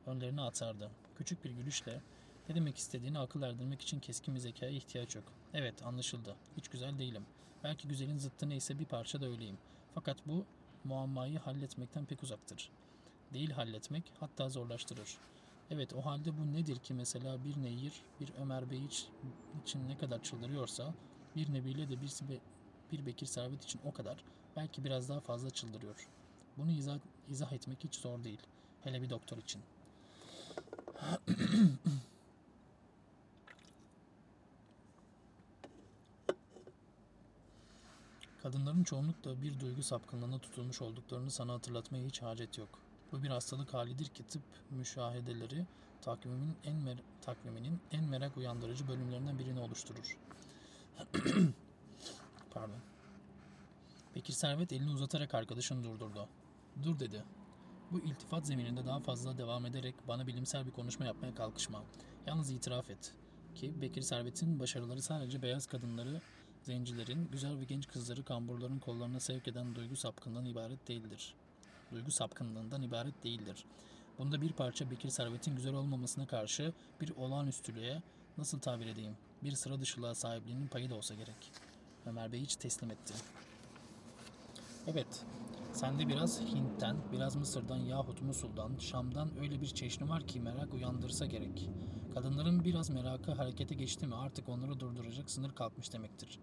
önlerine atardı. Küçük bir gülüşle ne demek istediğini akıl erdirmek için keskin bir zekaya ihtiyaç yok. Evet anlaşıldı. Hiç güzel değilim. Belki güzelin zıttı neyse bir parça da öyleyim. Fakat bu muammayı halletmekten pek uzaktır. Değil halletmek hatta zorlaştırır. Evet o halde bu nedir ki mesela bir Nehir, bir Ömer Bey iç- için ne kadar çıldırıyorsa bir Nebile de bir, bir Bekir Servet için o kadar belki biraz daha fazla çıldırıyor. Bunu izah, izah etmek hiç zor değil. Hele bir doktor için. <clears throat> Kadınların çoğunlukla bir duygu sapkınlığına tutulmuş olduklarını sana hatırlatmaya hiç hacet yok. Bu bir hastalık halidir ki tıp müşahedeleri takvimin en mer- takviminin en merak uyandırıcı bölümlerinden birini oluşturur. <clears throat> Pardon. Bekir Servet elini uzatarak arkadaşını durdurdu. Dur dedi. Bu iltifat zemininde daha fazla devam ederek bana bilimsel bir konuşma yapmaya kalkışma. Yalnız itiraf et ki Bekir Servet'in başarıları sadece beyaz kadınları, zencilerin, güzel ve genç kızları kamburların kollarına sevk eden duygu sapkından ibaret değildir. Duygu sapkınlığından ibaret değildir. Bunda bir parça Bekir Servet'in güzel olmamasına karşı bir olağanüstülüğe nasıl tabir edeyim, bir sıra dışılığa sahipliğinin payı da olsa gerek. Ömer Bey hiç teslim etti. Evet, sende biraz Hint'ten, biraz Mısır'dan yahut Musul'dan, Şam'dan öyle bir çeşni var ki merak uyandırsa gerek. Kadınların biraz merakı harekete geçti mi artık onları durduracak sınır kalkmış demektir.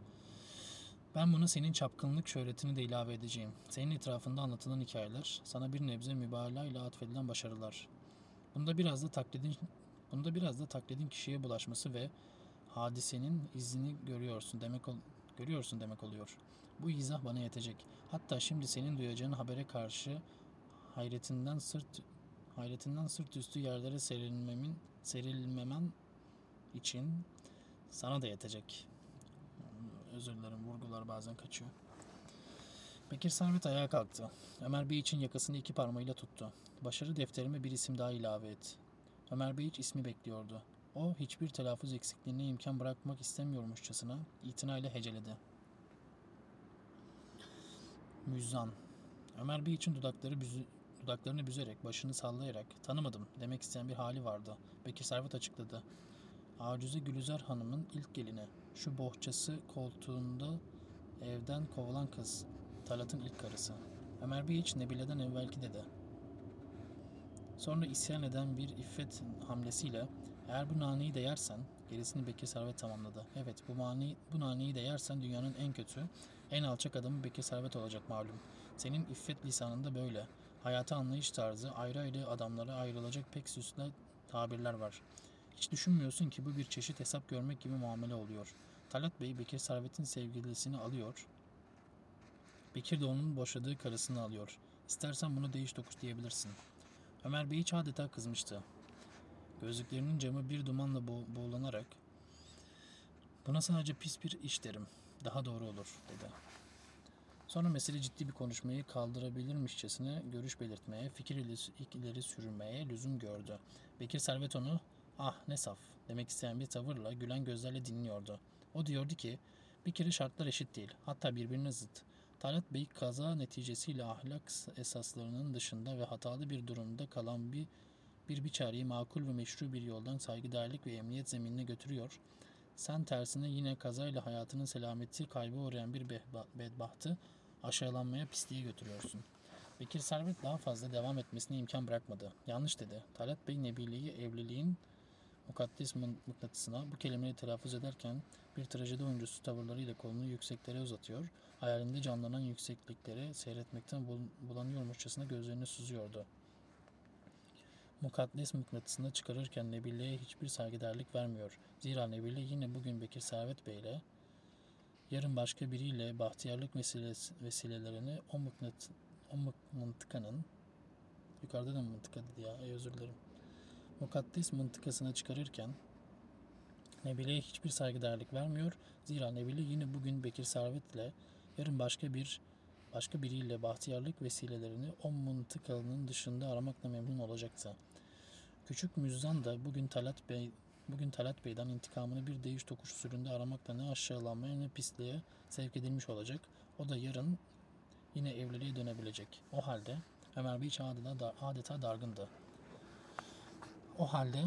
Ben buna senin çapkınlık şöhretini de ilave edeceğim. Senin etrafında anlatılan hikayeler, sana bir nebze mübalağa ile atfedilen başarılar. Bunda biraz da taklidin bunda biraz da taklidin kişiye bulaşması ve hadisenin izini görüyorsun demek görüyorsun demek oluyor. Bu izah bana yetecek. Hatta şimdi senin duyacağın habere karşı hayretinden sırt hayretinden sırt üstü yerlere serilmemin serilmemen için sana da yetecek. Özür dilerim vurgular bazen kaçıyor. Bekir Servet ayağa kalktı. Ömer Bey için yakasını iki parmağıyla tuttu. Başarı defterime bir isim daha ilave et. Ömer Bey hiç ismi bekliyordu. O hiçbir telaffuz eksikliğine imkan bırakmak istemiyormuşçasına itinayla heceledi. Müzzan. Ömer Bey için dudakları büzü, dudaklarını büzerek, başını sallayarak tanımadım demek isteyen bir hali vardı. Bekir Servet açıkladı. Acize Gülizar Hanım'ın ilk gelini. Şu bohçası koltuğunda evden kovulan kız. Talat'ın ilk karısı. Ömer Bey hiç Nebile'den evvelki dedi. Sonra isyan eden bir iffet hamlesiyle eğer bu naneyi de yersen gerisini Bekir Servet tamamladı. Evet bu, mani, bu naneyi de yersen dünyanın en kötü, en alçak adamı Bekir Servet olacak malum. Senin iffet lisanında böyle. Hayata anlayış tarzı ayrı ayrı adamlara ayrılacak pek süslü tabirler var. Hiç düşünmüyorsun ki bu bir çeşit hesap görmek gibi muamele oluyor. Talat Bey Bekir Servet'in sevgilisini alıyor. Bekir de onun boşadığı karısını alıyor. İstersen bunu değiş tokuş diyebilirsin. Ömer Bey hiç adeta kızmıştı. Gözlüklerinin camı bir dumanla bo- boğulanarak buna sadece pis bir iş derim. Daha doğru olur dedi. Sonra mesele ciddi bir konuşmayı kaldırabilirmişçesine görüş belirtmeye, fikir ileri- sürmeye lüzum gördü. Bekir Servet onu ah ne saf demek isteyen bir tavırla gülen gözlerle dinliyordu. O diyordu ki bir kere şartlar eşit değil hatta birbirine zıt. Talat Bey kaza neticesiyle ahlak esaslarının dışında ve hatalı bir durumda kalan bir bir biçareyi makul ve meşru bir yoldan saygıdeğerlik ve emniyet zeminine götürüyor. Sen tersine yine kazayla hayatının selameti kaybı uğrayan bir bedbahtı aşağılanmaya pisliğe götürüyorsun. Bekir Servet daha fazla devam etmesine imkan bırakmadı. Yanlış dedi. Talat Bey Nebile'yi evliliğin mukaddes mı- mıknatısına bu kelimeyi telaffuz ederken bir trajedi oyuncusu tavırlarıyla kolunu yükseklere uzatıyor, hayalinde canlanan yüksekliklere seyretmekten bul- bulanıyormuşçasına gözlerini süzüyordu. Mukaddes mıknatısını çıkarırken Nebile'ye hiçbir saygıdeğerlik vermiyor. Zira Nebile yine bugün Bekir Servet Bey ile yarın başka biriyle bahtiyarlık vesilesi, vesilelerini o, mıknat, o mıntıkanın yukarıda da mıntıka dedi ya ay özür dilerim. Mukaddes mıntıkasına çıkarırken Nebile'ye hiçbir saygıdeğerlik vermiyor. Zira Nebile yine bugün Bekir Servet ile yarın başka bir başka biriyle bahtiyarlık vesilelerini o mıntıkalının dışında aramakla memnun olacaktı. Küçük Müzzan da bugün Talat Bey bugün Talat Bey'den intikamını bir değiş tokuş süründe aramakla ne aşağılanmaya ne pisliğe sevk edilmiş olacak. O da yarın yine evliliğe dönebilecek. O halde Ömer Bey adeta, da- adeta dargındı. O halde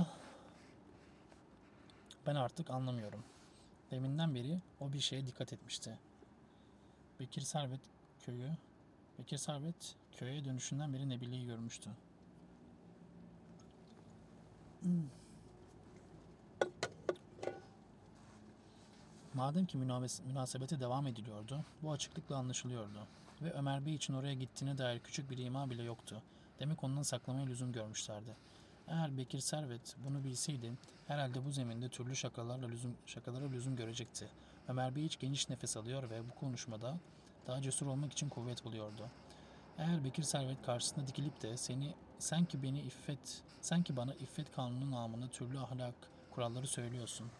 ben artık anlamıyorum. Deminden beri o bir şeye dikkat etmişti. Bekir Servet köyü Bekir Servet köye dönüşünden beri Nebile'yi görmüştü. Madem ki münasebete devam ediliyordu, bu açıklıkla anlaşılıyordu. Ve Ömer Bey için oraya gittiğine dair küçük bir ima bile yoktu. Demek ondan saklamaya lüzum görmüşlerdi. Eğer Bekir Servet bunu bilseydi, herhalde bu zeminde türlü şakalarla lüzum, şakalara lüzum görecekti. Ömer Bey hiç geniş nefes alıyor ve bu konuşmada daha cesur olmak için kuvvet buluyordu. Eğer Bekir Servet karşısında dikilip de seni sen ki beni iffet, sen ki bana iffet kanunu namına türlü ahlak kuralları söylüyorsun.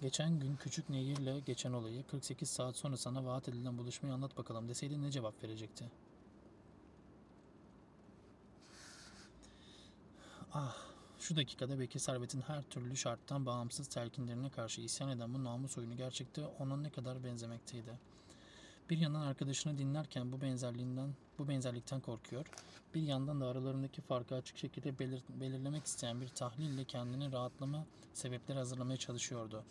Geçen gün küçük nehirle geçen olayı 48 saat sonra sana vaat edilen buluşmayı anlat bakalım deseydin ne cevap verecekti? Ah, şu dakikada Bekir Servet'in her türlü şarttan bağımsız telkinlerine karşı isyan eden bu namus oyunu gerçekte ona ne kadar benzemekteydi. Bir yandan arkadaşını dinlerken bu benzerliğinden, bu benzerlikten korkuyor. Bir yandan da aralarındaki farkı açık şekilde belir- belirlemek isteyen bir tahlille kendini rahatlama sebepleri hazırlamaya çalışıyordu.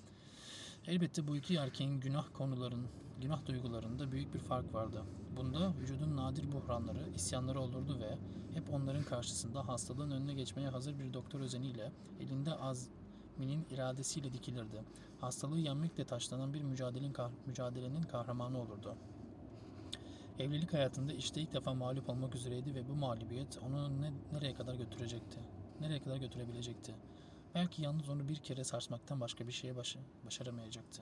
Elbette bu iki erkeğin günah konuların, günah duygularında büyük bir fark vardı. Bunda vücudun nadir buhranları, isyanları olurdu ve hep onların karşısında hastalığın önüne geçmeye hazır bir doktor özeniyle, elinde azminin iradesiyle dikilirdi. Hastalığı yenmekle taşlanan bir mücadelenin, mücadelenin kahramanı olurdu. Evlilik hayatında işte ilk defa mağlup olmak üzereydi ve bu mağlubiyet onu ne, nereye kadar götürecekti? Nereye kadar götürebilecekti? Belki yalnız onu bir kere sarsmaktan başka bir şeye başı, başaramayacaktı.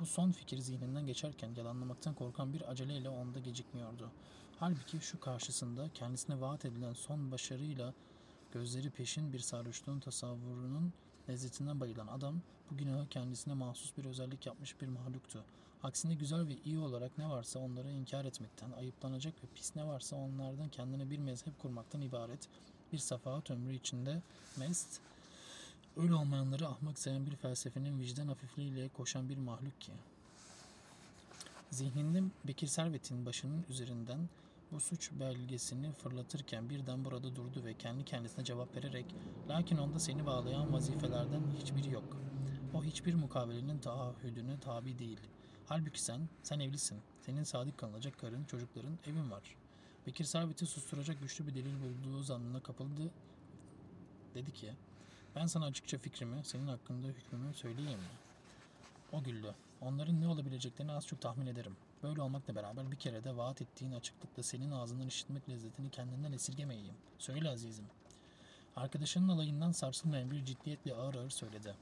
Bu son fikir zihninden geçerken yalanlamaktan korkan bir aceleyle onda gecikmiyordu. Halbuki şu karşısında kendisine vaat edilen son başarıyla gözleri peşin bir sarhoşluğun tasavvurunun lezzetinden bayılan adam bu günahı kendisine mahsus bir özellik yapmış bir mahluktu. Aksine güzel ve iyi olarak ne varsa onları inkar etmekten, ayıplanacak ve pis ne varsa onlardan kendine bir mezhep kurmaktan ibaret bir safahat ömrü içinde mest, öyle olmayanları ahmak sayan bir felsefenin vicdan hafifliğiyle koşan bir mahluk ki. Zihninde Bekir Servet'in başının üzerinden bu suç belgesini fırlatırken birden burada durdu ve kendi kendisine cevap vererek lakin onda seni bağlayan vazifelerden hiçbiri yok. O hiçbir mukavelenin taahhüdüne tabi değil. Halbuki sen, sen evlisin. Senin sadık kalınacak karın, çocukların, evin var. Bekir Servet'i susturacak güçlü bir delil bulduğu zannına kapıldı. Dedi ki, ben sana açıkça fikrimi, senin hakkında hükmümü söyleyeyim mi? O güldü. Onların ne olabileceklerini az çok tahmin ederim. Böyle olmakla beraber bir kere de vaat ettiğin açıklıkla senin ağzından işitmek lezzetini kendinden esirgemeyeyim. Söyle azizim. Arkadaşının alayından sarsılmayan bir ciddiyetle ağır ağır söyledi.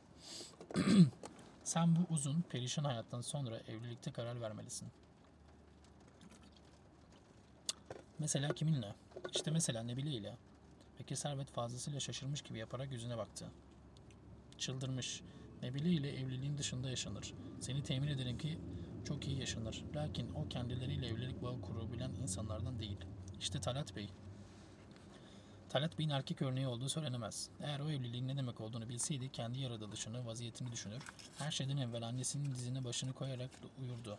<clears throat> Sen bu uzun, perişan hayattan sonra evlilikte karar vermelisin. Mesela kiminle? İşte mesela Nebile ile. Bekir Servet fazlasıyla şaşırmış gibi yaparak yüzüne baktı. Çıldırmış. Nebile ile evliliğin dışında yaşanır. Seni temin ederim ki çok iyi yaşanır. Lakin o kendileriyle evlilik bağı kurabilen insanlardan değil. İşte Talat Bey. Talat Bey'in erkek örneği olduğu söylenemez. Eğer o evliliğin ne demek olduğunu bilseydi kendi yaratılışını, vaziyetini düşünür. Her şeyden evvel annesinin dizine başını koyarak uyurdu.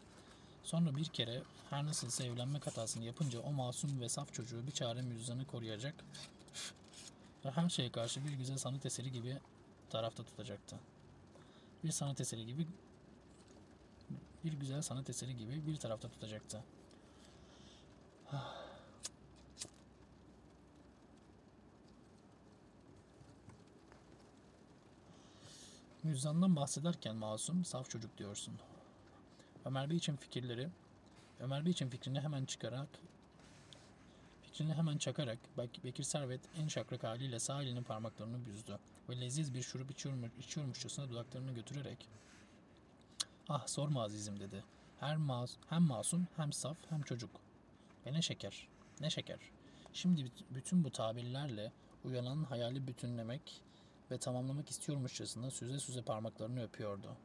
Sonra bir kere her nasılsa evlenmek hatasını yapınca o masum ve saf çocuğu bir çare müzzanı koruyacak ve her şeye karşı bir güzel sanat eseri gibi tarafta tutacaktı. Bir sanat eseri gibi bir güzel sanat eseri gibi bir tarafta tutacaktı. Müzzandan bahsederken masum, saf çocuk diyorsun. Ömer Bey için fikirleri, Ömer Bey için fikrini hemen çıkarak, fikrini hemen çakarak Bek- Bekir Servet en şakrak haliyle sağ elinin parmaklarını büzdü ve leziz bir şurup içiyormuş, içiyormuşçasına dudaklarını götürerek Ah sorma azizim dedi. Her mas hem masum hem saf hem çocuk. Ve ne şeker, ne şeker. Şimdi büt- bütün bu tabirlerle uyanan hayali bütünlemek ve tamamlamak istiyormuşçasına süze süze parmaklarını öpüyordu.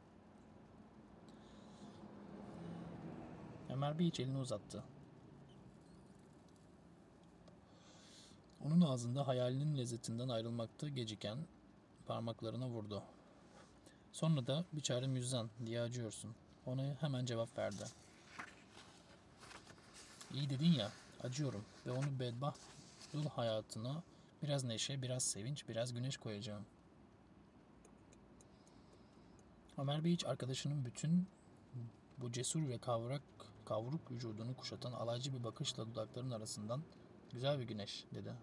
Ömer Bey hiç elini uzattı. Onun ağzında hayalinin lezzetinden ayrılmakta geciken parmaklarına vurdu. Sonra da bir çare müzzan diye acıyorsun. Ona hemen cevap verdi. İyi dedin ya, acıyorum ve onu bedbaht dul hayatına biraz neşe, biraz sevinç, biraz güneş koyacağım. Ömer Bey hiç arkadaşının bütün bu cesur ve kavrak kavruk vücudunu kuşatan alaycı bir bakışla dudaklarının arasından güzel bir güneş dedi.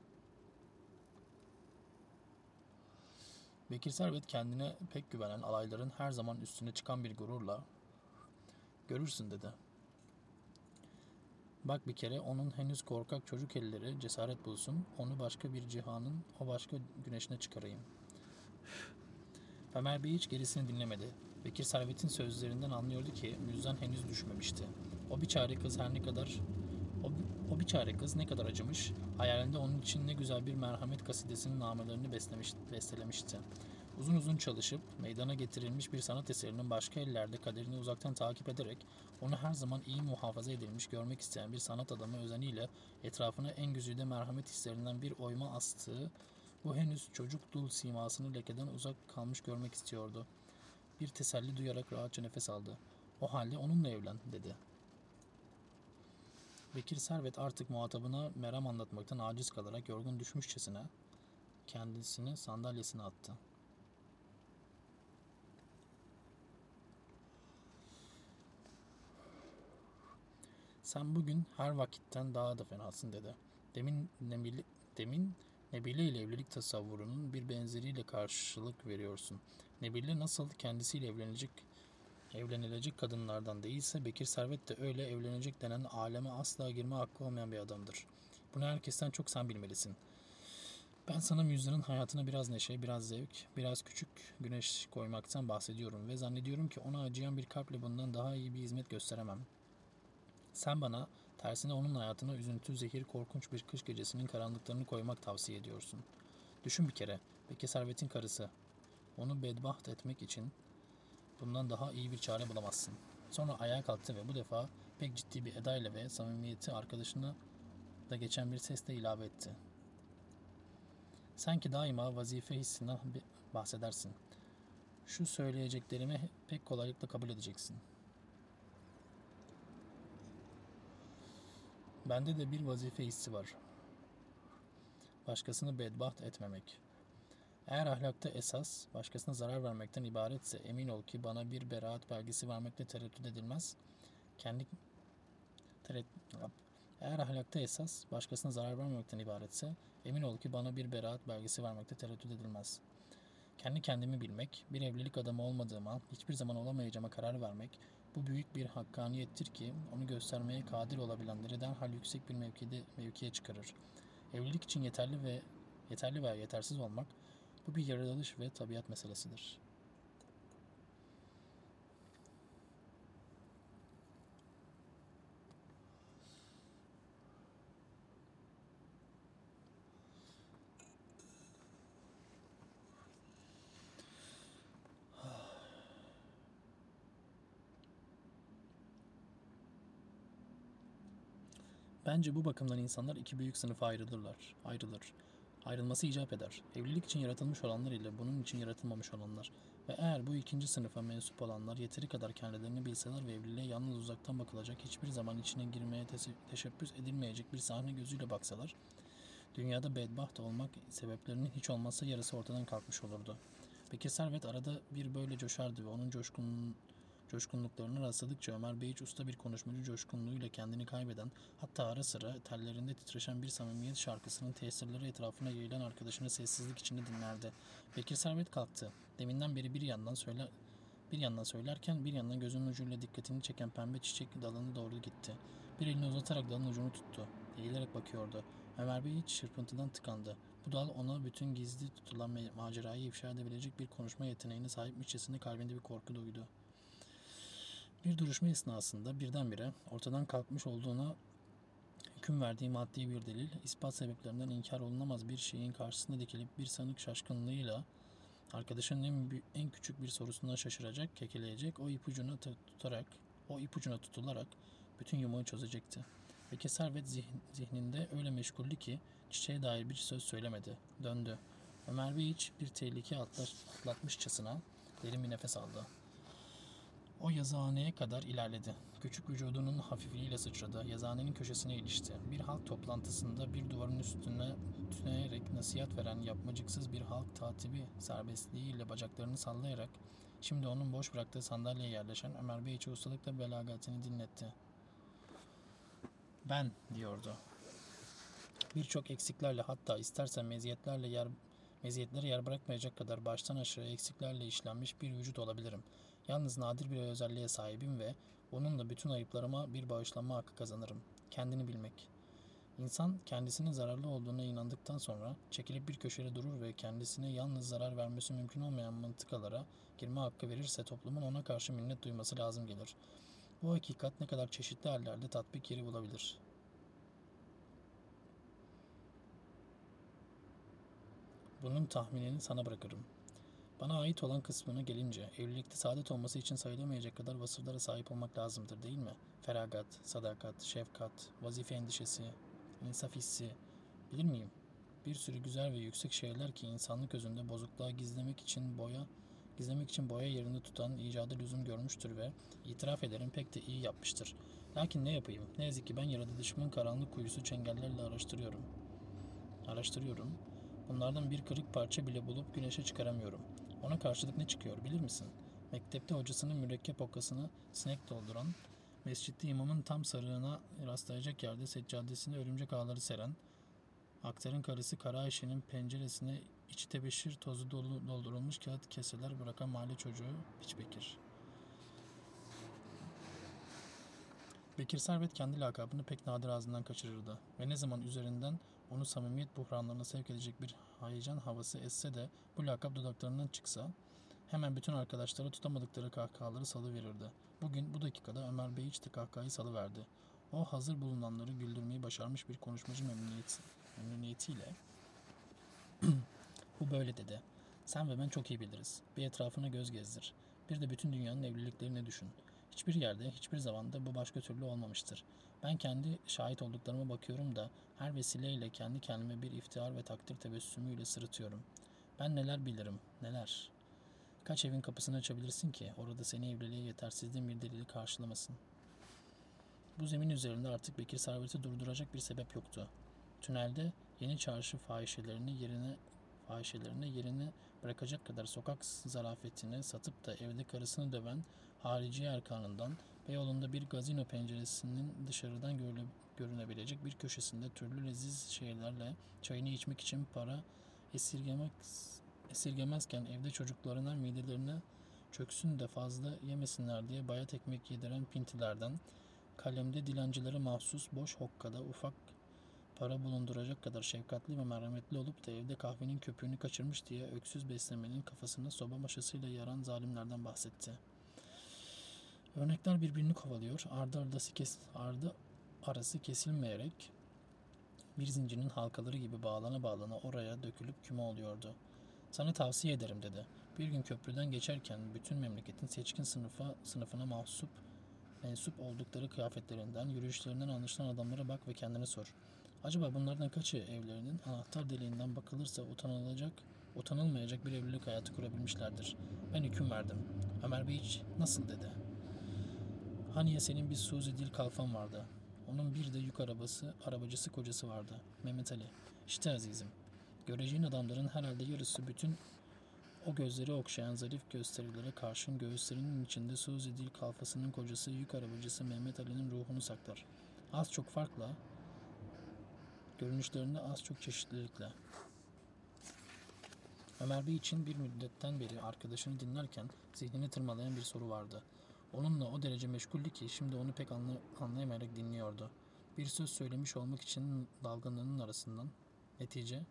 Bekir Servet kendine pek güvenen alayların her zaman üstüne çıkan bir gururla görürsün dedi. Bak bir kere onun henüz korkak çocuk elleri cesaret bulsun, onu başka bir cihanın o başka güneşine çıkarayım. Ömer Bey hiç gerisini dinlemedi. Bekir Servet'in sözlerinden anlıyordu ki Müzzan henüz düşmemişti. O biçare kız her ne kadar o, o biçare kız ne kadar acımış, hayalinde onun için ne güzel bir merhamet kasidesinin namelerini beslemiş, bestelemişti. Uzun uzun çalışıp meydana getirilmiş bir sanat eserinin başka ellerde kaderini uzaktan takip ederek onu her zaman iyi muhafaza edilmiş görmek isteyen bir sanat adamı özeniyle etrafına en güzide merhamet hislerinden bir oyma astığı bu henüz çocuk dul simasını lekeden uzak kalmış görmek istiyordu. Bir teselli duyarak rahatça nefes aldı. O halde onunla evlen dedi. Bekir Servet artık muhatabına meram anlatmaktan aciz kalarak yorgun düşmüşçesine kendisini sandalyesine attı. Sen bugün her vakitten daha da fenasın dedi. Demin Nebile, demin Nebile ile evlilik tasavvurunun bir benzeriyle karşılık veriyorsun. Nebile nasıl kendisiyle evlenecek evlenilecek kadınlardan değilse Bekir Servet de öyle evlenecek denen aleme asla girme hakkı olmayan bir adamdır. Bunu herkesten çok sen bilmelisin. Ben sana Müjdar'ın hayatına biraz neşe, biraz zevk, biraz küçük güneş koymaktan bahsediyorum ve zannediyorum ki ona acıyan bir kalple bundan daha iyi bir hizmet gösteremem. Sen bana tersine onun hayatına üzüntü, zehir, korkunç bir kış gecesinin karanlıklarını koymak tavsiye ediyorsun. Düşün bir kere, Bekir Servet'in karısı. Onu bedbaht etmek için bundan daha iyi bir çare bulamazsın. Sonra ayağa kalktı ve bu defa pek ciddi bir edayla ve samimiyeti arkadaşına da geçen bir sesle ilave etti. Sanki daima vazife hissinden bahsedersin. Şu söyleyeceklerimi pek kolaylıkla kabul edeceksin. Bende de bir vazife hissi var. Başkasını bedbaht etmemek. Eğer ahlakta esas başkasına zarar vermekten ibaretse emin ol ki bana bir beraat belgesi vermekte tereddüt edilmez. Kendi tereddüt, eğer ahlakta esas başkasına zarar vermemekten ibaretse emin ol ki bana bir beraat belgesi vermekte tereddüt edilmez. Kendi kendimi bilmek, bir evlilik adamı olmadığıma, hiçbir zaman olamayacağıma karar vermek bu büyük bir hakkaniyettir ki onu göstermeye kadir olabilenleri derhal yüksek bir mevkide, mevkiye çıkarır. Evlilik için yeterli ve yeterli veya yetersiz olmak bu bir yaratılış ve tabiat meselesidir. Bence bu bakımdan insanlar iki büyük sınıfa ayrılırlar, ayrılır. Ayrılması icap eder. Evlilik için yaratılmış olanlar ile bunun için yaratılmamış olanlar. Ve eğer bu ikinci sınıfa mensup olanlar yeteri kadar kendilerini bilseler ve evliliğe yalnız uzaktan bakılacak hiçbir zaman içine girmeye teşebbüs edilmeyecek bir sahne gözüyle baksalar, dünyada bedbaht olmak sebeplerinin hiç olmazsa yarısı ortadan kalkmış olurdu. Bekir Servet arada bir böyle coşardı ve onun coşkun, coşkunluklarını rastladıkça Ömer Bey hiç usta bir konuşmacı coşkunluğuyla kendini kaybeden, hatta ara sıra tellerinde titreşen bir samimiyet şarkısının tesirleri etrafına yayılan arkadaşını sessizlik içinde dinlerdi. Bekir Servet kalktı. Deminden beri bir yandan söyler bir yandan söylerken bir yandan gözünün ucuyla dikkatini çeken pembe çiçek dalına doğru gitti. Bir elini uzatarak dalın ucunu tuttu. Eğilerek bakıyordu. Ömer Bey hiç çırpıntıdan tıkandı. Bu dal ona bütün gizli tutulan macerayı ifşa edebilecek bir konuşma yeteneğine sahipmişçesine kalbinde bir korku duydu. Bir duruşma esnasında birdenbire ortadan kalkmış olduğuna hüküm verdiği maddi bir delil, ispat sebeplerinden inkar olunamaz bir şeyin karşısında dikilip bir sanık şaşkınlığıyla arkadaşının en, en küçük bir sorusundan şaşıracak, kekeleyecek, o ipucuna tu- tutarak, o ipucuna tutularak bütün yumağı çözecekti. Peki Servet zihn- zihninde öyle meşguldü ki çiçeğe dair bir söz söylemedi. Döndü. Ömer Bey hiç bir tehlike atlaş, atlatmışçasına derin bir nefes aldı. O yazıhaneye kadar ilerledi. Küçük vücudunun hafifliğiyle sıçradı. Yazıhanenin köşesine ilişti. Bir halk toplantısında bir duvarın üstüne tüneyerek nasihat veren yapmacıksız bir halk tatibi serbestliğiyle bacaklarını sallayarak şimdi onun boş bıraktığı sandalyeye yerleşen Ömer Bey içi ustalıkla belagatini dinletti. Ben diyordu. Birçok eksiklerle hatta istersen meziyetlerle yer meziyetlere yer bırakmayacak kadar baştan aşağı eksiklerle işlenmiş bir vücut olabilirim. Yalnız nadir bir özelliğe sahibim ve onunla bütün ayıplarıma bir bağışlanma hakkı kazanırım. Kendini bilmek. İnsan kendisinin zararlı olduğuna inandıktan sonra çekilip bir köşede durur ve kendisine yalnız zarar vermesi mümkün olmayan mıntıkalara girme hakkı verirse toplumun ona karşı minnet duyması lazım gelir. Bu hakikat ne kadar çeşitli hallerde tatbik yeri bulabilir. Bunun tahminini sana bırakırım. Bana ait olan kısmına gelince evlilikte saadet olması için sayılamayacak kadar vasıflara sahip olmak lazımdır değil mi? Feragat, sadakat, şefkat, vazife endişesi, insaf hissi. Bilir miyim? Bir sürü güzel ve yüksek şeyler ki insanlık özünde bozukluğa gizlemek için boya gizlemek için boya yerini tutan icadı lüzum görmüştür ve itiraf ederim pek de iyi yapmıştır. Lakin ne yapayım? Ne yazık ki ben yaratılışımın karanlık kuyusu çengellerle araştırıyorum. Araştırıyorum. Bunlardan bir kırık parça bile bulup güneşe çıkaramıyorum. Ona karşılık ne çıkıyor bilir misin? Mektepte hocasının mürekkep okasını sinek dolduran Mescitte imamın tam sarığına rastlayacak yerde seccadesine örümcek ağları seren, aktarın karısı Kara Ayşe'nin penceresine içi tebeşir tozu dolu, doldurulmuş kağıt keseler bırakan mahalle çocuğu Piç Bekir. Bekir Servet kendi lakabını pek nadir ağzından kaçırırdı ve ne zaman üzerinden onu samimiyet buhranlarına sevk edecek bir heyecan havası esse de bu lakap dudaklarından çıksa hemen bütün arkadaşları tutamadıkları kahkahaları salıverirdi. Bugün bu dakikada Ömer Bey hiç de kahkahayı salıverdi. O hazır bulunanları güldürmeyi başarmış bir konuşmacı memnuniyet, memnuniyetiyle <clears throat> bu böyle dedi. Sen ve ben çok iyi biliriz. Bir etrafına göz gezdir. Bir de bütün dünyanın evliliklerini düşün. Hiçbir yerde, hiçbir zamanda bu başka türlü olmamıştır. Ben kendi şahit olduklarıma bakıyorum da her vesileyle kendi kendime bir iftihar ve takdir tebessümüyle sırıtıyorum. Ben neler bilirim, neler. Kaç evin kapısını açabilirsin ki orada seni evliliğe yetersizliğin bir delili karşılamasın. Bu zemin üzerinde artık Bekir Servet'i durduracak bir sebep yoktu. Tünelde yeni çarşı fahişelerini yerine fahişelerine yerini bırakacak kadar sokak zarafetini satıp da evde karısını döven harici erkanından Beyoğlu'nda bir gazino penceresinin dışarıdan görüle- görünebilecek bir köşesinde türlü leziz şeylerle çayını içmek için para esirgemek esirgemezken evde çocuklarına midelerine çöksün de fazla yemesinler diye bayat ekmek yediren pintilerden kalemde dilencilere mahsus boş hokkada ufak para bulunduracak kadar şefkatli ve merhametli olup da evde kahvenin köpüğünü kaçırmış diye öksüz beslemenin kafasına soba maşasıyla yaran zalimlerden bahsetti. Örnekler birbirini kovalıyor. Ardı ardası kes, ardı arası kesilmeyerek bir zincirin halkaları gibi bağlana bağlana oraya dökülüp küme oluyordu. Sana tavsiye ederim dedi. Bir gün köprüden geçerken bütün memleketin seçkin sınıfa sınıfına mahsup mensup oldukları kıyafetlerinden, yürüyüşlerinden anlaşılan adamlara bak ve kendine sor. Acaba bunlardan kaçı evlerinin anahtar deliğinden bakılırsa utanılacak, utanılmayacak bir evlilik hayatı kurabilmişlerdir. Ben hüküm verdim. Ömer Bey hiç nasıl dedi. Hani ya senin bir Suzi Dil kalfan vardı. Onun bir de yük arabası, arabacısı kocası vardı. Mehmet Ali. İşte azizim. Göreceğin adamların herhalde yarısı bütün o gözleri okşayan zarif gösterilere karşın göğüslerinin içinde Suzi Dil kalfasının kocası yük arabacısı Mehmet Ali'nin ruhunu saklar. Az çok farkla, görünüşlerinde az çok çeşitlilikle. Ömer Bey için bir müddetten beri arkadaşını dinlerken zihnini tırmalayan bir soru vardı. Onunla o derece meşguldü ki şimdi onu pek anla- anlayamayarak dinliyordu. Bir söz söylemiş olmak için dalgınlığının arasından. Netice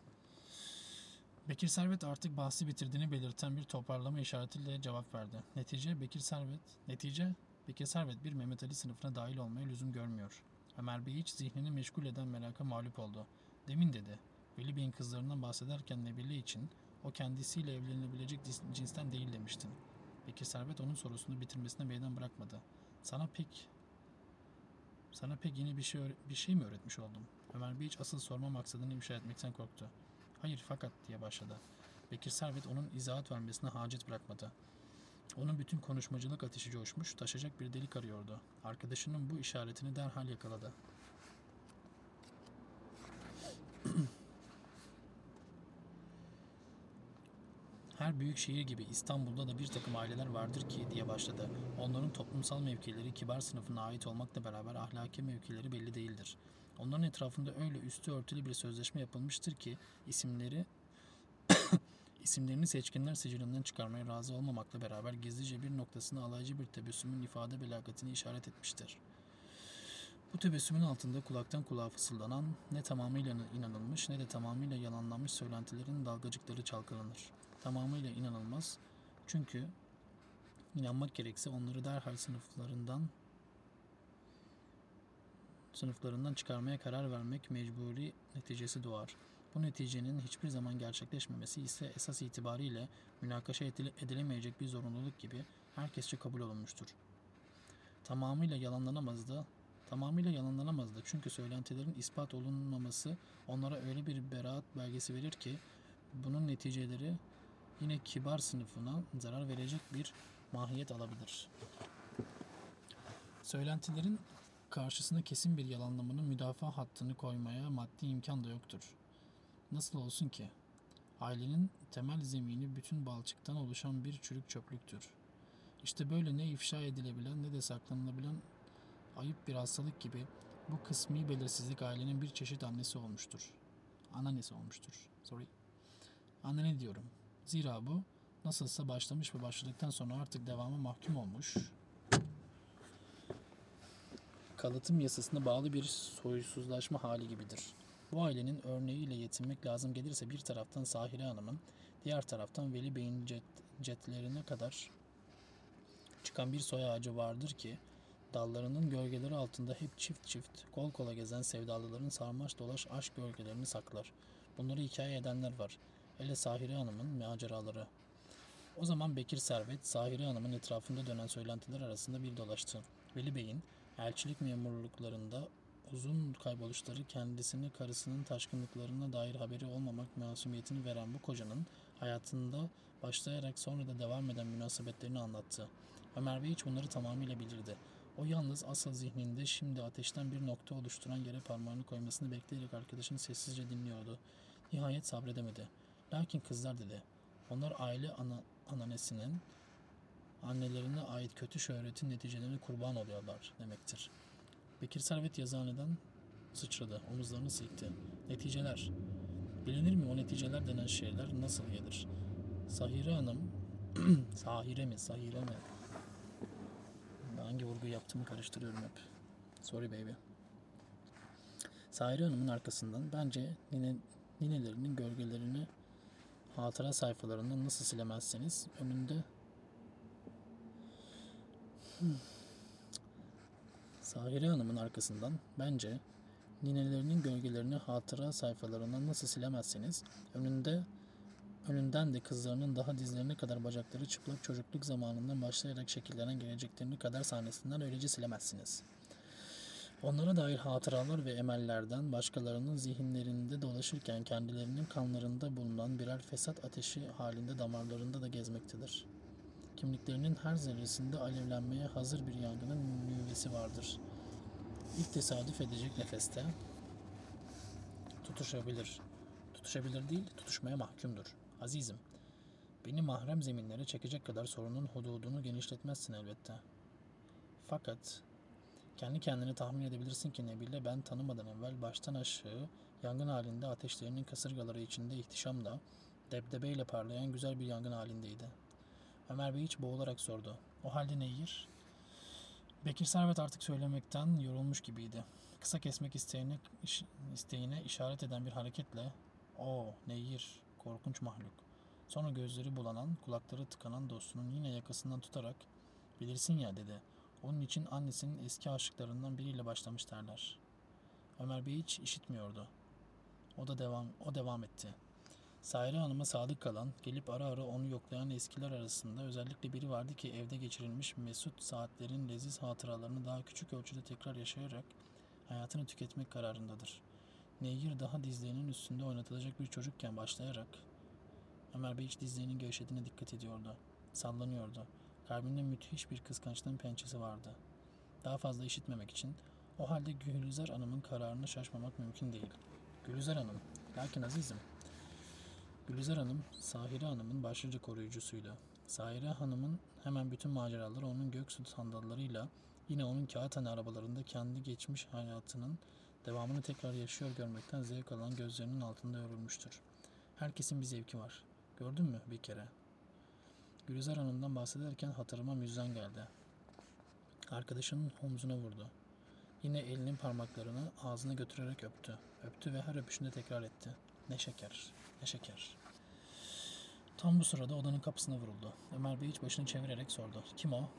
Bekir Servet artık bahsi bitirdiğini belirten bir toparlama işaretiyle cevap verdi. Netice Bekir Servet, netice Bekir Servet bir Mehmet Ali sınıfına dahil olmaya lüzum görmüyor. Ömer Bey hiç zihnini meşgul eden meraka mağlup oldu. Demin dedi. Veli Bey'in kızlarından bahsederken Nebile için o kendisiyle evlenebilecek cins- cinsten değil demiştin. Bekir Servet onun sorusunu bitirmesine meydan bırakmadı. Sana pek sana pek yeni bir şey bir şey mi öğretmiş oldum? Ömer Bey hiç asıl sorma maksadını ifşa etmekten korktu. Hayır fakat diye başladı. Bekir Servet onun izahat vermesine hacet bırakmadı. Onun bütün konuşmacılık ateşi coşmuş, taşacak bir delik arıyordu. Arkadaşının bu işaretini derhal yakaladı. Her büyük şehir gibi İstanbul'da da bir takım aileler vardır ki diye başladı. Onların toplumsal mevkileri kibar sınıfına ait olmakla beraber ahlaki mevkileri belli değildir. Onların etrafında öyle üstü örtülü bir sözleşme yapılmıştır ki isimleri <coughs> isimlerini seçkinler sicilinden çıkarmaya razı olmamakla beraber gizlice bir noktasına alaycı bir tebessümün ifade belakatini işaret etmiştir. Bu tebessümün altında kulaktan kulağa fısıldanan ne tamamıyla inanılmış ne de tamamıyla yalanlanmış söylentilerin dalgacıkları çalkalanır. Tamamıyla inanılmaz çünkü inanmak gerekse onları derhal sınıflarından sınıflarından çıkarmaya karar vermek mecburi neticesi doğar. Bu neticenin hiçbir zaman gerçekleşmemesi ise esas itibariyle münakaşa edile- edilemeyecek bir zorunluluk gibi herkesçe kabul olunmuştur. Tamamıyla yalanlanamaz da tamamıyla yalanlanamaz da çünkü söylentilerin ispat olunmaması onlara öyle bir beraat belgesi verir ki bunun neticeleri yine kibar sınıfına zarar verecek bir mahiyet alabilir. Söylentilerin karşısına kesin bir yalanlamanın müdafaa hattını koymaya maddi imkan da yoktur. Nasıl olsun ki? Ailenin temel zemini bütün balçıktan oluşan bir çürük çöplüktür. İşte böyle ne ifşa edilebilen ne de saklanılabilen ayıp bir hastalık gibi bu kısmi belirsizlik ailenin bir çeşit annesi olmuştur. Anneannesi olmuştur. Sorry. Annene diyorum. Zira bu nasılsa başlamış ve başladıktan sonra artık devamı mahkum olmuş. Kalıtım yasasına bağlı bir soysuzlaşma hali gibidir. Bu ailenin örneğiyle yetinmek lazım gelirse bir taraftan Sahire Hanım'ın, diğer taraftan Veli Bey'in cet, cetlerine kadar çıkan bir soy ağacı vardır ki dallarının gölgeleri altında hep çift çift kol kola gezen sevdalıların sarmaş dolaş aşk gölgelerini saklar. Bunları hikaye edenler var. Hele Sahire Hanım'ın maceraları. O zaman Bekir Servet, Sahire Hanım'ın etrafında dönen söylentiler arasında bir dolaştı. Veli Bey'in elçilik memurluklarında uzun kayboluşları kendisini karısının taşkınlıklarına dair haberi olmamak masumiyetini veren bu kocanın hayatında başlayarak sonra da devam eden münasebetlerini anlattı. Ömer Bey hiç bunları tamamıyla bilirdi. O yalnız asıl zihninde şimdi ateşten bir nokta oluşturan yere parmağını koymasını bekleyerek arkadaşını sessizce dinliyordu. Nihayet sabredemedi. Lakin kızlar dedi. Onlar aile ana, ananesinin annelerine ait kötü şöhretin neticelerine kurban oluyorlar demektir. Bekir Servet yazıhaneden sıçradı, omuzlarını silkti. Neticeler. Bilinir mi o neticeler denen şeyler nasıl gelir? Sahire Hanım, <clears throat> Sahire mi, Sahire mi? Hangi vurgu yaptığımı karıştırıyorum hep. Sorry baby. Sahire Hanım'ın arkasından bence nine, ninelerinin gölgelerini hatıra sayfalarından nasıl silemezseniz önünde Hmm. Sahire Hanım'ın arkasından bence ninelerinin gölgelerini hatıra sayfalarından nasıl silemezseniz önünde önünden de kızlarının daha dizlerine kadar bacakları çıplak çocukluk zamanından başlayarak şekillenen geleceklerini kadar sahnesinden öylece silemezsiniz. Onlara dair hatıralar ve emellerden başkalarının zihinlerinde dolaşırken kendilerinin kanlarında bulunan birer fesat ateşi halinde damarlarında da gezmektedir. Kimliklerinin her zerresinde alevlenmeye hazır bir yangının nüvesi vardır. İlk tesadüf edecek nefeste tutuşabilir. Tutuşabilir değil, tutuşmaya mahkumdur. Azizim, beni mahrem zeminlere çekecek kadar sorunun hududunu genişletmezsin elbette. Fakat kendi kendini tahmin edebilirsin ki Nebile ben tanımadan evvel baştan aşağı yangın halinde ateşlerinin kasırgaları içinde ihtişamla debdebeyle parlayan güzel bir yangın halindeydi. Ömer Bey hiç boğularak sordu. O halde ne yiyir? Bekir Servet artık söylemekten yorulmuş gibiydi. Kısa kesmek isteğine, iş, isteğine işaret eden bir hareketle o ne yiyir? Korkunç mahluk. Sonra gözleri bulanan, kulakları tıkanan dostunun yine yakasından tutarak bilirsin ya dedi. Onun için annesinin eski aşıklarından biriyle başlamış derler. Ömer Bey hiç işitmiyordu. O da devam, o devam etti. Saire Hanım'a sadık kalan, gelip ara ara onu yoklayan eskiler arasında özellikle biri vardı ki evde geçirilmiş mesut saatlerin leziz hatıralarını daha küçük ölçüde tekrar yaşayarak hayatını tüketmek kararındadır. Nehir daha dizlerinin üstünde oynatılacak bir çocukken başlayarak Ömer Bey hiç dizlerinin gevşediğine dikkat ediyordu. Sallanıyordu. Kalbinde müthiş bir kıskançlığın pençesi vardı. Daha fazla işitmemek için o halde Gülizar Hanım'ın kararına şaşmamak mümkün değil. Gülizar Hanım, lakin azizim, Gülizar Hanım, Sahire Hanım'ın başlıca koruyucusuydu. Sahire Hanım'ın hemen bütün maceraları onun göksu sandallarıyla yine onun kağıthane arabalarında kendi geçmiş hayatının devamını tekrar yaşıyor görmekten zevk alan gözlerinin altında örülmüştür. Herkesin bir zevki var. Gördün mü bir kere? Gülizar Hanım'dan bahsederken hatırıma müzden geldi. Arkadaşının omzuna vurdu. Yine elinin parmaklarını ağzına götürerek öptü. Öptü ve her öpüşünde tekrar etti. Ne şeker, ne şeker. Tam bu sırada odanın kapısına vuruldu. Ömer Bey hiç başını çevirerek sordu. Kim o?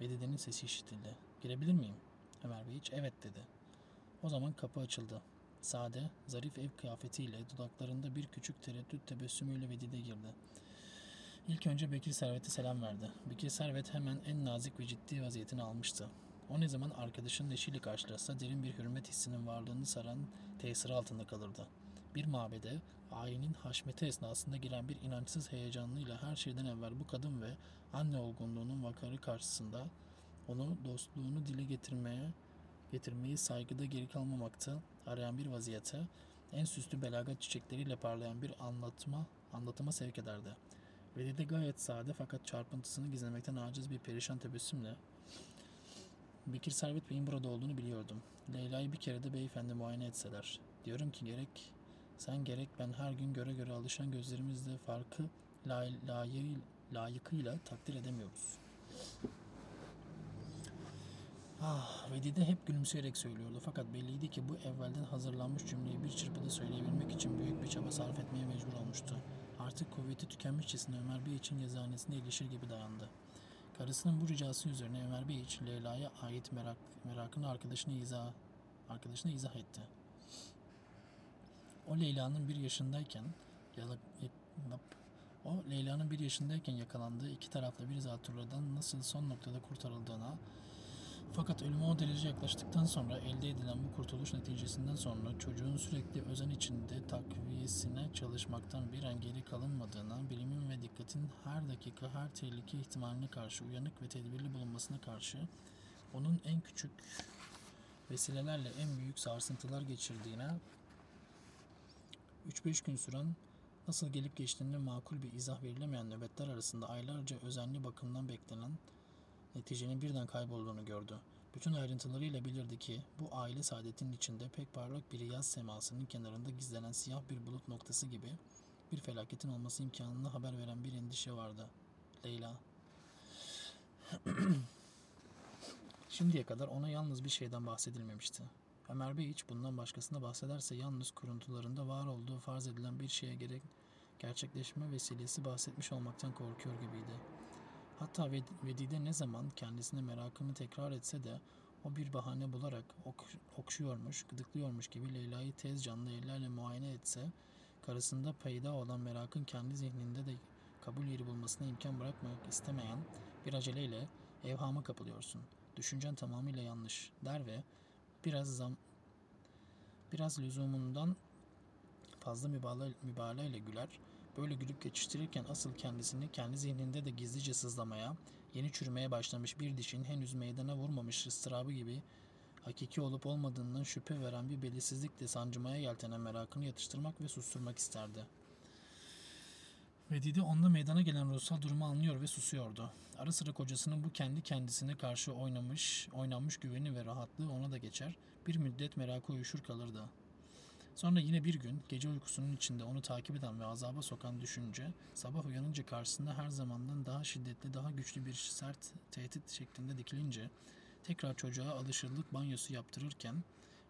Vedide'nin sesi işitildi. Girebilir miyim? Ömer Bey hiç evet dedi. O zaman kapı açıldı. Sade, zarif ev kıyafetiyle dudaklarında bir küçük tereddüt tebessümüyle Vedide girdi. İlk önce Bekir Servet'e selam verdi. Bekir Servet hemen en nazik ve ciddi vaziyetini almıştı. O ne zaman arkadaşının eşiyle karşılaşsa derin bir hürmet hissinin varlığını saran tesiri altında kalırdı. Bir mabede ayinin haşmeti esnasında giren bir inançsız heyecanlıyla her şeyden evvel bu kadın ve anne olgunluğunun vakarı karşısında onu dostluğunu dile getirmeye getirmeyi saygıda geri kalmamakta arayan bir vaziyete en süslü belagat çiçekleriyle parlayan bir anlatma anlatıma sevk ederdi. Velide gayet sade fakat çarpıntısını gizlemekten aciz bir perişan tebessümle Bekir Servet Bey'in burada olduğunu biliyordum. Leyla'yı bir kere de beyefendi muayene etseler. Diyorum ki gerek sen gerek ben her gün göre göre alışan gözlerimizle farkı lay, layı, layıkıyla takdir edemiyoruz. Ah, Vedide hep gülümseyerek söylüyordu fakat belliydi ki bu evvelden hazırlanmış cümleyi bir çırpıda söyleyebilmek için büyük bir çaba sarf etmeye mecbur olmuştu. Artık kuvveti tükenmişçesine Ömer Bey için yazanesinde ilişir gibi dayandı. Karısının bu ricası üzerine Ömer Bey için Leyla'ya ait merak, merakını arkadaşına izah, arkadaşına izah etti. O Leyla'nın bir yaşındayken yala- yap- o Leyla'nın bir yaşındayken yakalandığı iki taraflı bir zatürreden nasıl son noktada kurtarıldığına fakat ölüme o derece yaklaştıktan sonra elde edilen bu kurtuluş neticesinden sonra çocuğun sürekli özen içinde takviyesine çalışmaktan bir an geri kalınmadığına, bilimin ve dikkatin her dakika her tehlike ihtimaline karşı uyanık ve tedbirli bulunmasına karşı onun en küçük vesilelerle en büyük sarsıntılar geçirdiğine 3-5 gün süren nasıl gelip geçtiğinde makul bir izah verilemeyen nöbetler arasında aylarca özenli bakımdan beklenen neticenin birden kaybolduğunu gördü. Bütün ayrıntılarıyla bilirdi ki bu aile saadetinin içinde pek parlak bir yaz semasının kenarında gizlenen siyah bir bulut noktası gibi bir felaketin olması imkanını haber veren bir endişe vardı. Leyla. <clears throat> Şimdiye kadar ona yalnız bir şeyden bahsedilmemişti. Ömer Bey hiç bundan başkasına bahsederse yalnız kuruntularında var olduğu farz edilen bir şeye gerek gerçekleşme vesilesi bahsetmiş olmaktan korkuyor gibiydi. Hatta Ved- Vedide ne zaman kendisine merakını tekrar etse de o bir bahane bularak ok- okşuyormuş, gıdıklıyormuş gibi Leyla'yı tez canlı ellerle muayene etse, karısında peyda olan merakın kendi zihninde de kabul yeri bulmasına imkan bırakmak istemeyen bir aceleyle evhama kapılıyorsun. Düşüncen tamamıyla yanlış der ve biraz zam biraz lüzumundan fazla ile güler. Böyle gülüp geçiştirirken asıl kendisini kendi zihninde de gizlice sızlamaya, yeni çürümeye başlamış bir dişin henüz meydana vurmamış ıstırabı gibi hakiki olup olmadığından şüphe veren bir belirsizlikle sancımaya yeltenen merakını yatıştırmak ve susturmak isterdi. Vedide onda meydana gelen ruhsal durumu anlıyor ve susuyordu. Ara sıra kocasının bu kendi kendisine karşı oynamış, oynanmış güveni ve rahatlığı ona da geçer, bir müddet merakı uyuşur kalırdı. Sonra yine bir gün gece uykusunun içinde onu takip eden ve azaba sokan düşünce sabah uyanınca karşısında her zamandan daha şiddetli, daha güçlü bir sert tehdit şeklinde dikilince tekrar çocuğa alışırlık banyosu yaptırırken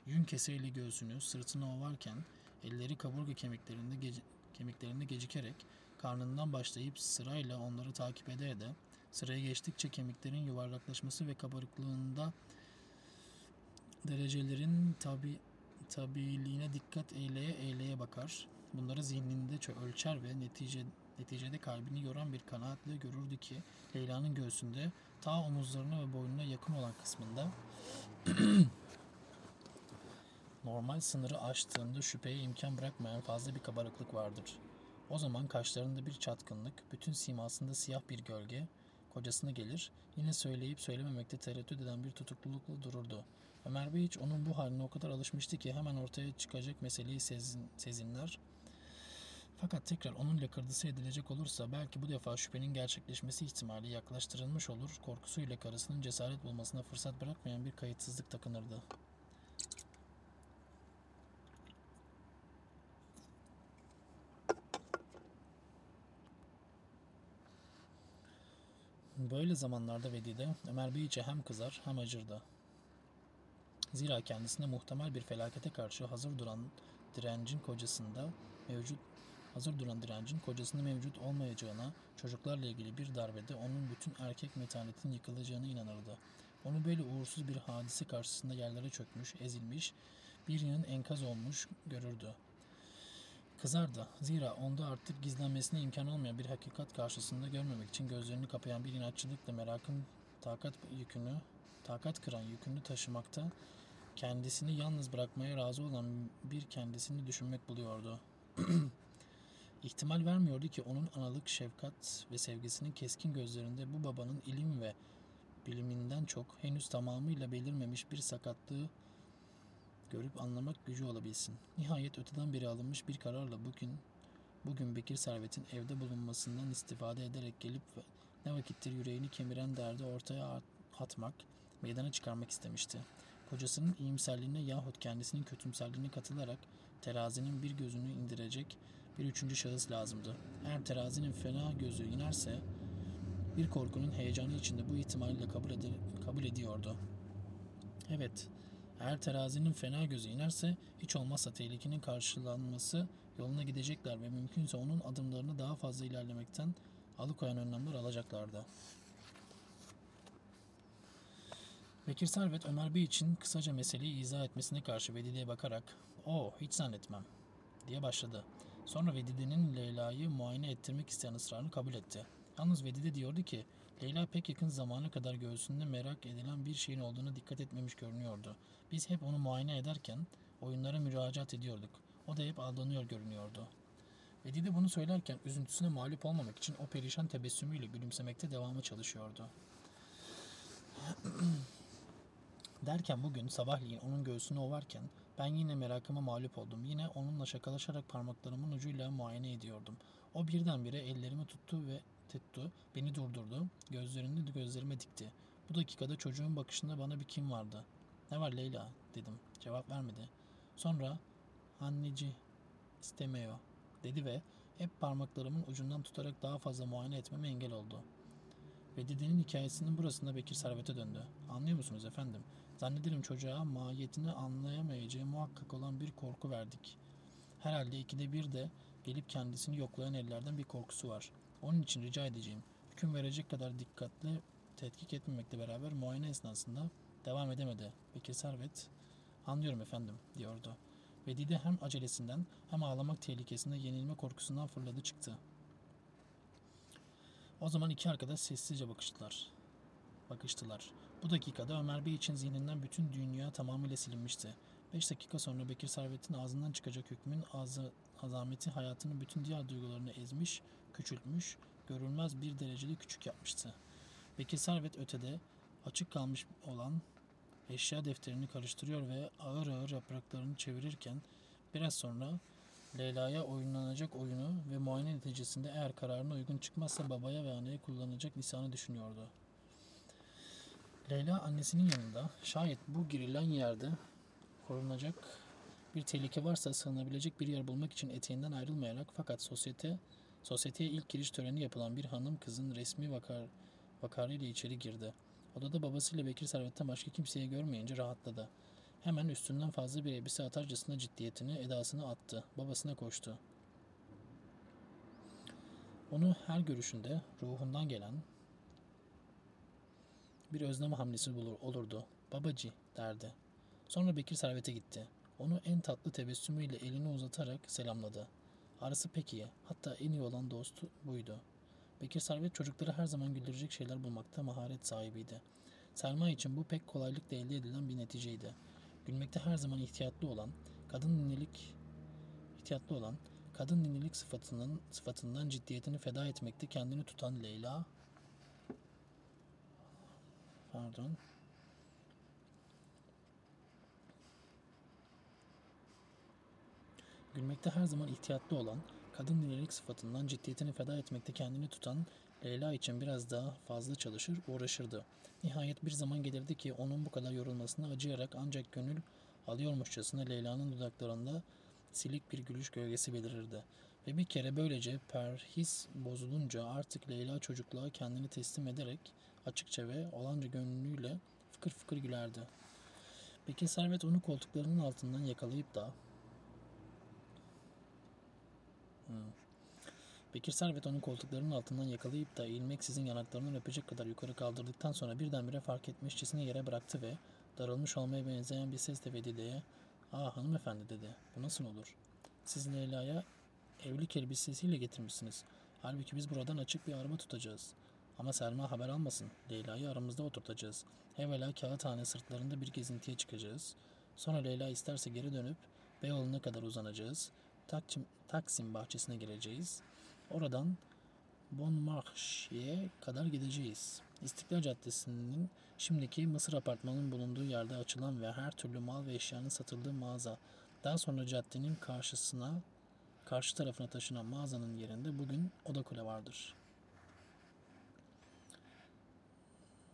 yün keseyle göğsünü, sırtını ovarken elleri kaburga kemiklerinde gece, kemiklerinde gecikerek karnından başlayıp sırayla onları takip ede ede sıraya geçtikçe kemiklerin yuvarlaklaşması ve kabarıklığında derecelerin tabi tabiliğine dikkat eyleye eyleye bakar. Bunları zihninde ölçer ve netice, neticede kalbini yoran bir kanaatle görürdü ki Leyla'nın göğsünde ta omuzlarına ve boynuna yakın olan kısmında <clears throat> normal sınırı aştığında şüpheye imkan bırakmayan fazla bir kabarıklık vardır. O zaman kaşlarında bir çatkınlık, bütün simasında siyah bir gölge, kocasına gelir, yine söyleyip söylememekte tereddüt eden bir tutuklulukla dururdu. Ömer Bey hiç onun bu haline o kadar alışmıştı ki hemen ortaya çıkacak meseleyi sezin, sezinler. Fakat tekrar onun lakırdısı edilecek olursa belki bu defa şüphenin gerçekleşmesi ihtimali yaklaştırılmış olur, korkusuyla karısının cesaret bulmasına fırsat bırakmayan bir kayıtsızlık takınırdı. Böyle zamanlarda Vedide Ömer Bey'e hem kızar hem acırdı. Zira kendisine muhtemel bir felakete karşı hazır duran direncin kocasında mevcut hazır duran direncin kocasında mevcut olmayacağına, çocuklarla ilgili bir darbede onun bütün erkek metanetinin yıkılacağına inanırdı. Onu böyle uğursuz bir hadise karşısında yerlere çökmüş, ezilmiş, bir yığın enkaz olmuş görürdü. Kızardı. Zira onda artık gizlenmesine imkan olmayan bir hakikat karşısında görmemek için gözlerini kapayan bir inatçılıkla merakın takat yükünü, takat kıran yükünü taşımakta, kendisini yalnız bırakmaya razı olan bir kendisini düşünmek buluyordu. <clears throat> İhtimal vermiyordu ki onun analık, şefkat ve sevgisinin keskin gözlerinde bu babanın ilim ve biliminden çok henüz tamamıyla belirmemiş bir sakatlığı görüp anlamak gücü olabilsin. Nihayet öteden beri alınmış bir kararla bugün bugün Bekir Servet'in evde bulunmasından istifade ederek gelip ne vakittir yüreğini kemiren derdi ortaya at- atmak meydana çıkarmak istemişti. Kocasının iyimserliğine yahut kendisinin kötümserliğine katılarak terazinin bir gözünü indirecek bir üçüncü şahıs lazımdı. Eğer terazinin fena gözü inerse bir korkunun heyecanı içinde bu ihtimaliyle kabul, eder, kabul ediyordu. Evet, eğer terazinin fena gözü inerse hiç olmazsa tehlikenin karşılanması yoluna gidecekler ve mümkünse onun adımlarını daha fazla ilerlemekten alıkoyan önlemler alacaklardı. Bekir Servet Ömer Bey için kısaca meseleyi izah etmesine karşı Vedide'ye bakarak ''O hiç zannetmem'' diye başladı. Sonra Vedide'nin Leyla'yı muayene ettirmek isteyen ısrarını kabul etti. Yalnız Vedide diyordu ki Leyla pek yakın zamana kadar göğsünde merak edilen bir şeyin olduğuna dikkat etmemiş görünüyordu. Biz hep onu muayene ederken oyunlara müracaat ediyorduk. O da hep aldanıyor görünüyordu. Vedide bunu söylerken üzüntüsüne mağlup olmamak için o perişan tebessümüyle gülümsemekte devamı çalışıyordu. <clears throat> Derken bugün sabahleyin onun göğsünü ovarken ben yine merakıma mağlup oldum. Yine onunla şakalaşarak parmaklarımın ucuyla muayene ediyordum. O birdenbire ellerimi tuttu ve tuttu, beni durdurdu, gözlerini gözlerime dikti. Bu dakikada çocuğun bakışında bana bir kim vardı. Ne var Leyla dedim. Cevap vermedi. Sonra anneci istemiyor dedi ve hep parmaklarımın ucundan tutarak daha fazla muayene etmeme engel oldu. Ve dedenin hikayesinin burasında Bekir Servet'e döndü. Anlıyor musunuz efendim? Zannederim çocuğa mahiyetini anlayamayacağı muhakkak olan bir korku verdik. Herhalde ikide bir de gelip kendisini yoklayan ellerden bir korkusu var. Onun için rica edeceğim. Hüküm verecek kadar dikkatli tetkik etmemekle beraber muayene esnasında devam edemedi. Bekir Servet, anlıyorum efendim diyordu. Ve Dide hem acelesinden hem ağlamak tehlikesinde yenilme korkusundan fırladı çıktı. O zaman iki arkadaş sessizce bakıştılar. Bakıştılar. Bu dakikada Ömer Bey için zihninden bütün dünya tamamıyla silinmişti. Beş dakika sonra Bekir Servet'in ağzından çıkacak hükmün azı, azameti hayatının bütün diğer duygularını ezmiş, küçültmüş, görülmez bir derecede küçük yapmıştı. Bekir Servet ötede açık kalmış olan eşya defterini karıştırıyor ve ağır ağır yapraklarını çevirirken biraz sonra Leyla'ya oynanacak oyunu ve muayene neticesinde eğer kararına uygun çıkmazsa babaya ve anneye kullanacak lisanı düşünüyordu. Leyla annesinin yanında şayet bu girilen yerde korunacak bir tehlike varsa sığınabilecek bir yer bulmak için eteğinden ayrılmayarak fakat sosyete sosyeteye ilk giriş töreni yapılan bir hanım kızın resmi vakar, vakarıyla içeri girdi. Odada babasıyla Bekir Servet'ten başka kimseyi görmeyince rahatladı. Hemen üstünden fazla bir elbise atarcasına ciddiyetini, edasını attı. Babasına koştu. Onu her görüşünde ruhundan gelen bir özlem hamlesi bulur, olurdu. Babacı derdi. Sonra Bekir Servet'e gitti. Onu en tatlı tebessümüyle elini uzatarak selamladı. Arası pek iyi. Hatta en iyi olan dostu buydu. Bekir Servet çocukları her zaman güldürecek şeyler bulmakta maharet sahibiydi. Selma için bu pek kolaylıkla elde edilen bir neticeydi. Gülmekte her zaman ihtiyatlı olan, kadın ninelik ihtiyatlı olan, kadın ninelik sıfatının sıfatından ciddiyetini feda etmekte kendini tutan Leyla pardon Gülmekte her zaman ihtiyatlı olan, kadın ninelik sıfatından ciddiyetini feda etmekte kendini tutan Leyla için biraz daha fazla çalışır, uğraşırdı. Nihayet bir zaman gelirdi ki onun bu kadar yorulmasına acıyarak ancak gönül alıyormuşçasına Leyla'nın dudaklarında silik bir gülüş gölgesi belirirdi. Ve bir kere böylece perhis bozulunca artık Leyla çocukluğa kendini teslim ederek açıkça ve olanca gönlüyle fıkır fıkır gülerdi. Bekir Servet onu koltuklarının altından yakalayıp da hmm. Bekir Servet onun koltuklarının altından yakalayıp da eğilmeksizin yanaklarından öpecek kadar yukarı kaldırdıktan sonra birdenbire fark etmişçesine yere bıraktı ve darılmış olmaya benzeyen bir sesle Vedide'ye ''Aa hanımefendi'' dedi. ''Bu nasıl olur? Siz Leyla'ya evlilik elbisesiyle getirmişsiniz. Halbuki biz buradan açık bir araba tutacağız. Ama Selma haber almasın. Leyla'yı aramızda oturtacağız. Evvela kağıthane sırtlarında bir gezintiye çıkacağız. Sonra Leyla isterse geri dönüp Beyoğlu'na kadar uzanacağız. Taksim, Taksim bahçesine gireceğiz. Oradan Bonmarche'ye kadar gideceğiz. İstiklal Caddesi'nin şimdiki Mısır Apartmanı'nın bulunduğu yerde açılan ve her türlü mal ve eşyanın satıldığı mağaza. Daha sonra caddenin karşısına, karşı tarafına taşınan mağazanın yerinde bugün Oda Kule vardır.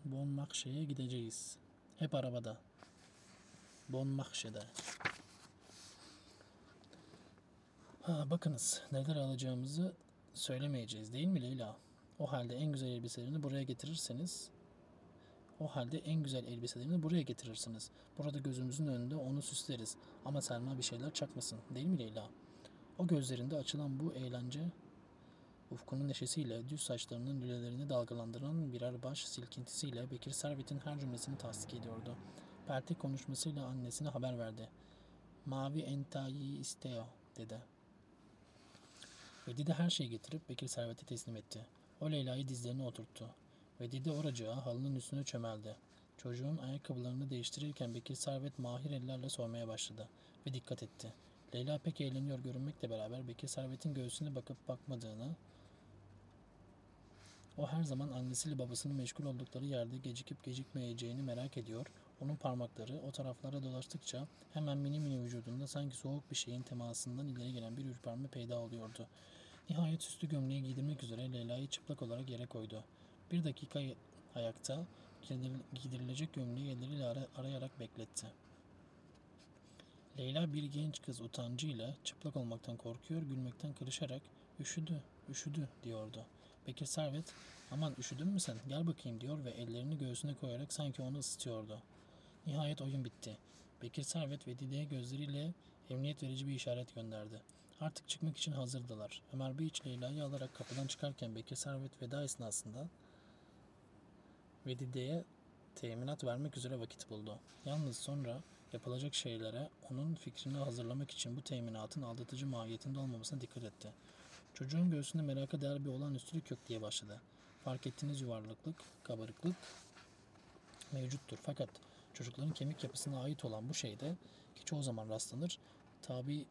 Bonmarche'ye gideceğiz. Hep arabada. Bon Mahşe'de. Ha, bakınız neler alacağımızı söylemeyeceğiz değil mi Leyla? O halde en güzel elbiselerini buraya getirirseniz o halde en güzel elbiselerini buraya getirirsiniz. Burada gözümüzün önünde onu süsleriz. Ama Selma bir şeyler çakmasın. Değil mi Leyla? O gözlerinde açılan bu eğlence ufkunun neşesiyle düz saçlarının lülelerini dalgalandıran birer baş silkintisiyle Bekir Servet'in her cümlesini tasdik ediyordu. Pertek konuşmasıyla annesine haber verdi. Mavi entayi isteo dedi. Vedide her şeyi getirip Bekir Servet'e teslim etti. O Leyla'yı dizlerine oturttu. Vedide oracağa halının üstüne çömeldi. Çocuğun ayakkabılarını değiştirirken Bekir Servet mahir ellerle sormaya başladı ve dikkat etti. Leyla pek eğleniyor görünmekle beraber Bekir Servet'in göğsüne bakıp bakmadığını, o her zaman annesiyle babasının meşgul oldukları yerde gecikip gecikmeyeceğini merak ediyor. Onun parmakları o taraflara dolaştıkça hemen mini mini vücudunda sanki soğuk bir şeyin temasından ileri gelen bir ürperme peyda oluyordu. Nihayet süslü gömleği giydirmek üzere Leyla'yı çıplak olarak yere koydu. Bir dakika ayakta giydirilecek gömleği elleriyle ara- arayarak bekletti. Leyla bir genç kız utancıyla çıplak olmaktan korkuyor, gülmekten kırışarak üşüdü, üşüdü diyordu. Bekir Servet, aman üşüdün mü sen, gel bakayım diyor ve ellerini göğsüne koyarak sanki onu ısıtıyordu. Nihayet oyun bitti. Bekir Servet ve Dide'ye gözleriyle emniyet verici bir işaret gönderdi. Artık çıkmak için hazırdılar. Ömer Bey iç Leyla'yı alarak kapıdan çıkarken Bekir Servet veda esnasında ve Dide'ye teminat vermek üzere vakit buldu. Yalnız sonra yapılacak şeylere onun fikrini hazırlamak için bu teminatın aldatıcı mahiyetinde olmamasına dikkat etti. Çocuğun göğsünde meraka değer bir olağanüstülük yok diye başladı. Fark ettiğiniz yuvarlıklık, kabarıklık mevcuttur. Fakat çocukların kemik yapısına ait olan bu şeyde ki çoğu zaman rastlanır, tabi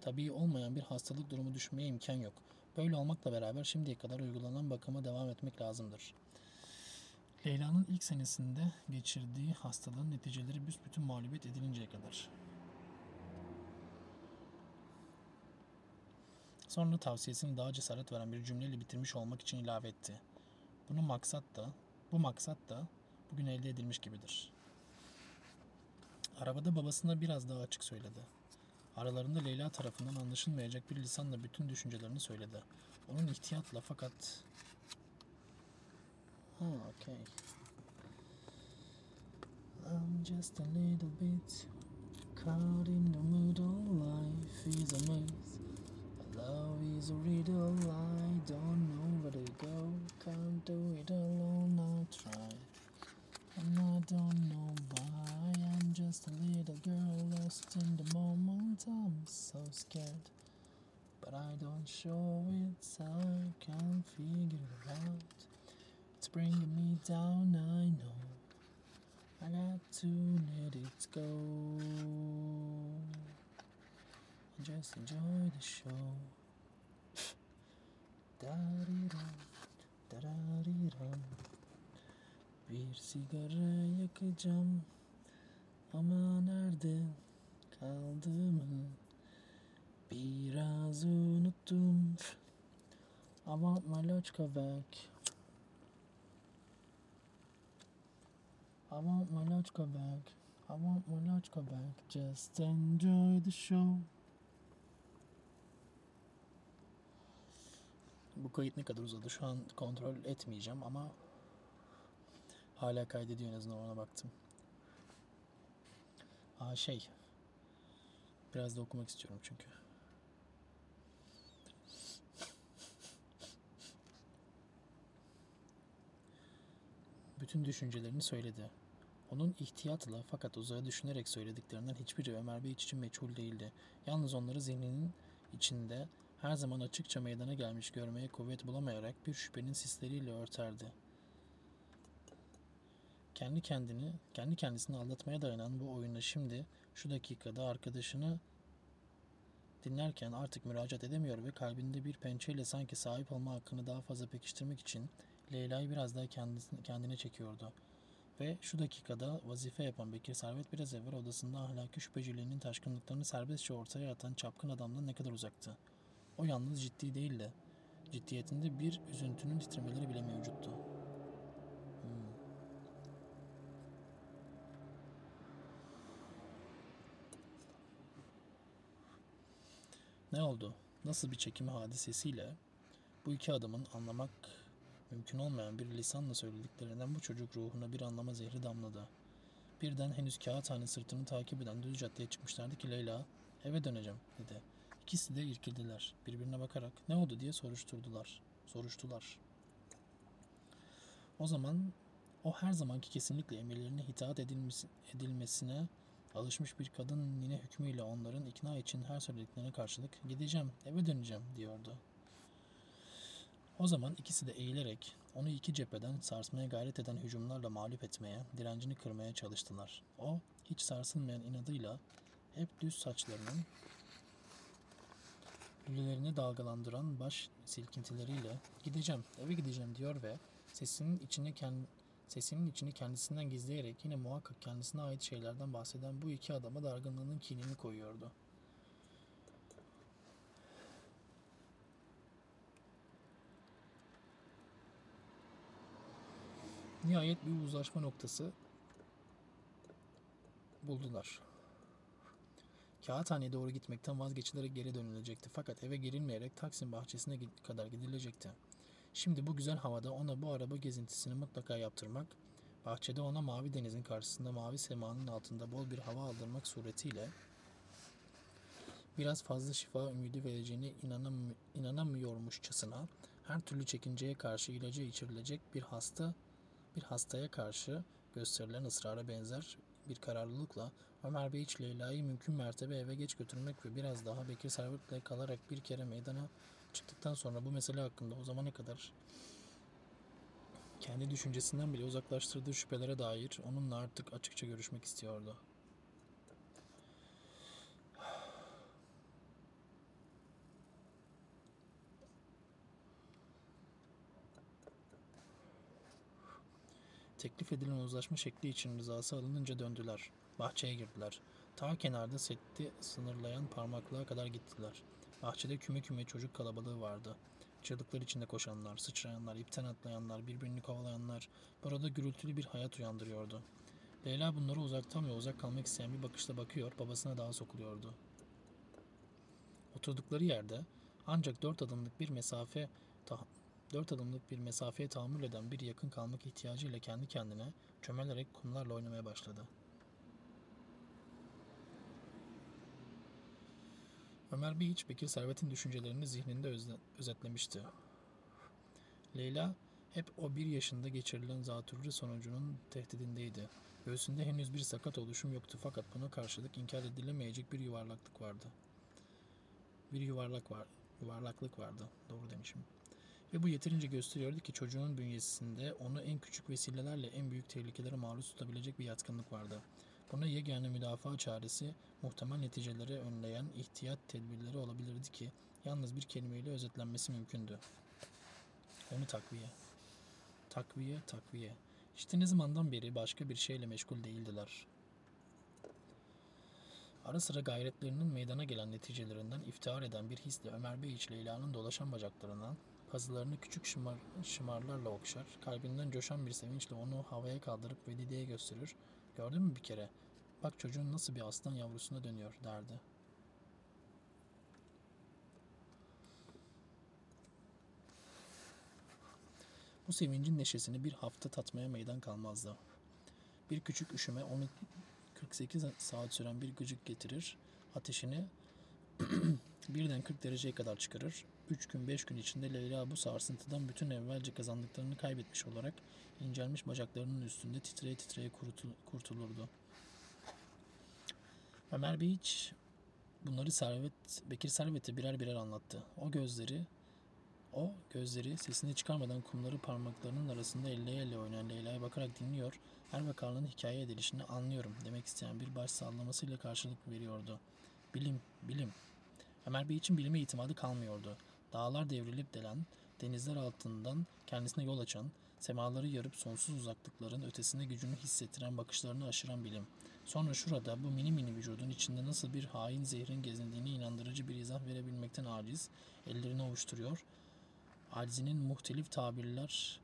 tabii olmayan bir hastalık durumu düşmeye imkan yok. Böyle olmakla beraber şimdiye kadar uygulanan bakıma devam etmek lazımdır. Leyla'nın ilk senesinde geçirdiği hastalığın neticeleri büsbütün mağlubiyet edilinceye kadar. Sonra tavsiyesini daha cesaret veren bir cümleyle bitirmiş olmak için ilave etti. Bunun maksat da, bu maksat da bugün elde edilmiş gibidir. Arabada babasına biraz daha açık söyledi. Aralarında Leyla tarafından anlaşılmayacak bir lisanla bütün düşüncelerini söyledi. Onun ihtiyatla fakat... Ha, okay. I'm just a little bit caught in the middle. Life is a maze. Love is a riddle. I don't know where to go. Can't do it alone. I'll try. And I don't know why. I'm just a little girl lost in the moment. I'm so scared. But I don't show it. so I can't figure it out. It's bringing me down. I know. I got to let it go. Just enjoy the show. Bir sigara yakacağım ama nerede kaldığımı biraz unuttum. I want my loçka back. I want my loçka back. I want my loçka back. Just enjoy the show. Bu kayıt ne kadar uzadı şu an kontrol etmeyeceğim ama hala kaydediyor en azından ona baktım. Aa şey biraz da okumak istiyorum çünkü. Bütün düşüncelerini söyledi. Onun ihtiyatla fakat uzağa düşünerek söylediklerinden hiçbiri Ömer Bey için meçhul değildi. Yalnız onları zihninin içinde her zaman açıkça meydana gelmiş görmeye kuvvet bulamayarak bir şüphenin sisleriyle örterdi. Kendi kendini, kendi kendisini aldatmaya dayanan bu oyuna şimdi şu dakikada arkadaşını dinlerken artık müracaat edemiyor ve kalbinde bir pençeyle sanki sahip olma hakkını daha fazla pekiştirmek için Leyla'yı biraz daha kendisine, kendine çekiyordu. Ve şu dakikada vazife yapan Bekir Servet biraz evvel odasında ahlaki şüpheciliğinin taşkınlıklarını serbestçe ortaya atan çapkın adamdan ne kadar uzaktı. O yalnız ciddi değildi. Ciddiyetinde bir üzüntünün titremeleri bile mevcuttu. Hmm. Ne oldu? Nasıl bir çekimi hadisesiyle bu iki adamın anlamak mümkün olmayan bir lisanla söylediklerinden bu çocuk ruhuna bir anlama zehri damladı. Birden henüz kağıthane sırtını takip eden düz caddeye çıkmışlardı ki Leyla eve döneceğim dedi. İkisi de irkildiler. Birbirine bakarak ne oldu diye soruşturdular. Soruştular. O zaman o her zamanki kesinlikle emirlerine itaat edilmesi, edilmesine alışmış bir kadın nine hükmüyle onların ikna için her söylediklerine karşılık gideceğim, eve döneceğim diyordu. O zaman ikisi de eğilerek onu iki cepheden sarsmaya gayret eden hücumlarla mağlup etmeye, direncini kırmaya çalıştılar. O hiç sarsılmayan inadıyla hep düz saçlarının lülelerini dalgalandıran baş silkintileriyle gideceğim, eve gideceğim diyor ve sesinin içine kend, sesinin içini kendisinden gizleyerek yine muhakkak kendisine ait şeylerden bahseden bu iki adama dargınlığının kinini koyuyordu. Nihayet bir uzlaşma noktası buldular. Kağıthaneye doğru gitmekten vazgeçilerek geri dönülecekti. Fakat eve girilmeyerek Taksim bahçesine kadar gidilecekti. Şimdi bu güzel havada ona bu araba gezintisini mutlaka yaptırmak, bahçede ona mavi denizin karşısında mavi semanın altında bol bir hava aldırmak suretiyle biraz fazla şifa ümidi vereceğine inanam inanamıyormuşçasına her türlü çekinceye karşı ilacı içirilecek bir hasta bir hastaya karşı gösterilen ısrara benzer bir kararlılıkla Ömer Bey hiç Leyla'yı mümkün mertebe eve geç götürmek ve biraz daha Bekir Servet'le kalarak bir kere meydana çıktıktan sonra bu mesele hakkında o zamana kadar kendi düşüncesinden bile uzaklaştırdığı şüphelere dair onunla artık açıkça görüşmek istiyordu. Teklif edilen uzlaşma şekli için rızası alınınca döndüler. Bahçeye girdiler. Ta kenarda setti sınırlayan parmaklığa kadar gittiler. Bahçede küme küme çocuk kalabalığı vardı. Çığlıklar içinde koşanlar, sıçrayanlar, ipten atlayanlar, birbirini kovalayanlar burada gürültülü bir hayat uyandırıyordu. Leyla bunları uzaktan ve uzak kalmak isteyen bir bakışla bakıyor, babasına daha sokuluyordu. Oturdukları yerde ancak dört adımlık bir mesafe dört adımlık bir mesafeye tahammül eden bir yakın kalmak ihtiyacıyla kendi kendine çömelerek kumlarla oynamaya başladı. Ömer Bey hiç Bekir Servet'in düşüncelerini zihninde özetlemişti. Leyla hep o bir yaşında geçirilen zatürre sonucunun tehdidindeydi. Göğsünde henüz bir sakat oluşum yoktu fakat buna karşılık inkar edilemeyecek bir yuvarlaklık vardı. Bir yuvarlak var, yuvarlaklık vardı. Doğru demişim. Ve bu yeterince gösteriyordu ki çocuğun bünyesinde onu en küçük vesilelerle en büyük tehlikelere maruz tutabilecek bir yatkınlık vardı. Buna yegane müdafaa çaresi muhtemel neticeleri önleyen ihtiyat tedbirleri olabilirdi ki yalnız bir kelimeyle özetlenmesi mümkündü. Onu takviye. Takviye, takviye. İşte ne zamandan beri başka bir şeyle meşgul değildiler. Ara sıra gayretlerinin meydana gelen neticelerinden iftihar eden bir hisle Ömer Bey hiç Leyla'nın dolaşan bacaklarından pazılarını küçük şımar, şımarlarla okşar, kalbinden coşan bir sevinçle onu havaya kaldırıp Velide'ye gösterir. Gördün mü bir kere? Bak çocuğun nasıl bir aslan yavrusuna dönüyor derdi. Bu sevincin neşesini bir hafta tatmaya meydan kalmazdı. Bir küçük üşüme onu 48 saat süren bir gıcık getirir, ateşini <clears throat> birden 40 dereceye kadar çıkarır. 3 gün 5 gün içinde Leyla bu sarsıntıdan bütün evvelce kazandıklarını kaybetmiş olarak incelmiş bacaklarının üstünde titreye titreye kurtulurdu. Ömer Bey hiç bunları Servet, Bekir Servet'e birer birer anlattı. O gözleri, o gözleri sesini çıkarmadan kumları parmaklarının arasında elle elle oynayan Leyla'ya bakarak dinliyor, her vakanın hikaye edilişini anlıyorum demek isteyen bir baş sallamasıyla karşılık veriyordu. Bilim, bilim. Ömer Bey için bilime itimadı kalmıyordu. Dağlar devrilip delen, denizler altından kendisine yol açan, semaları yarıp sonsuz uzaklıkların ötesinde gücünü hissettiren bakışlarını aşıran bilim. Sonra şurada bu mini mini vücudun içinde nasıl bir hain zehrin gezindiğini inandırıcı bir izah verebilmekten aciz, ellerini ovuşturuyor. Acizinin muhtelif tabirler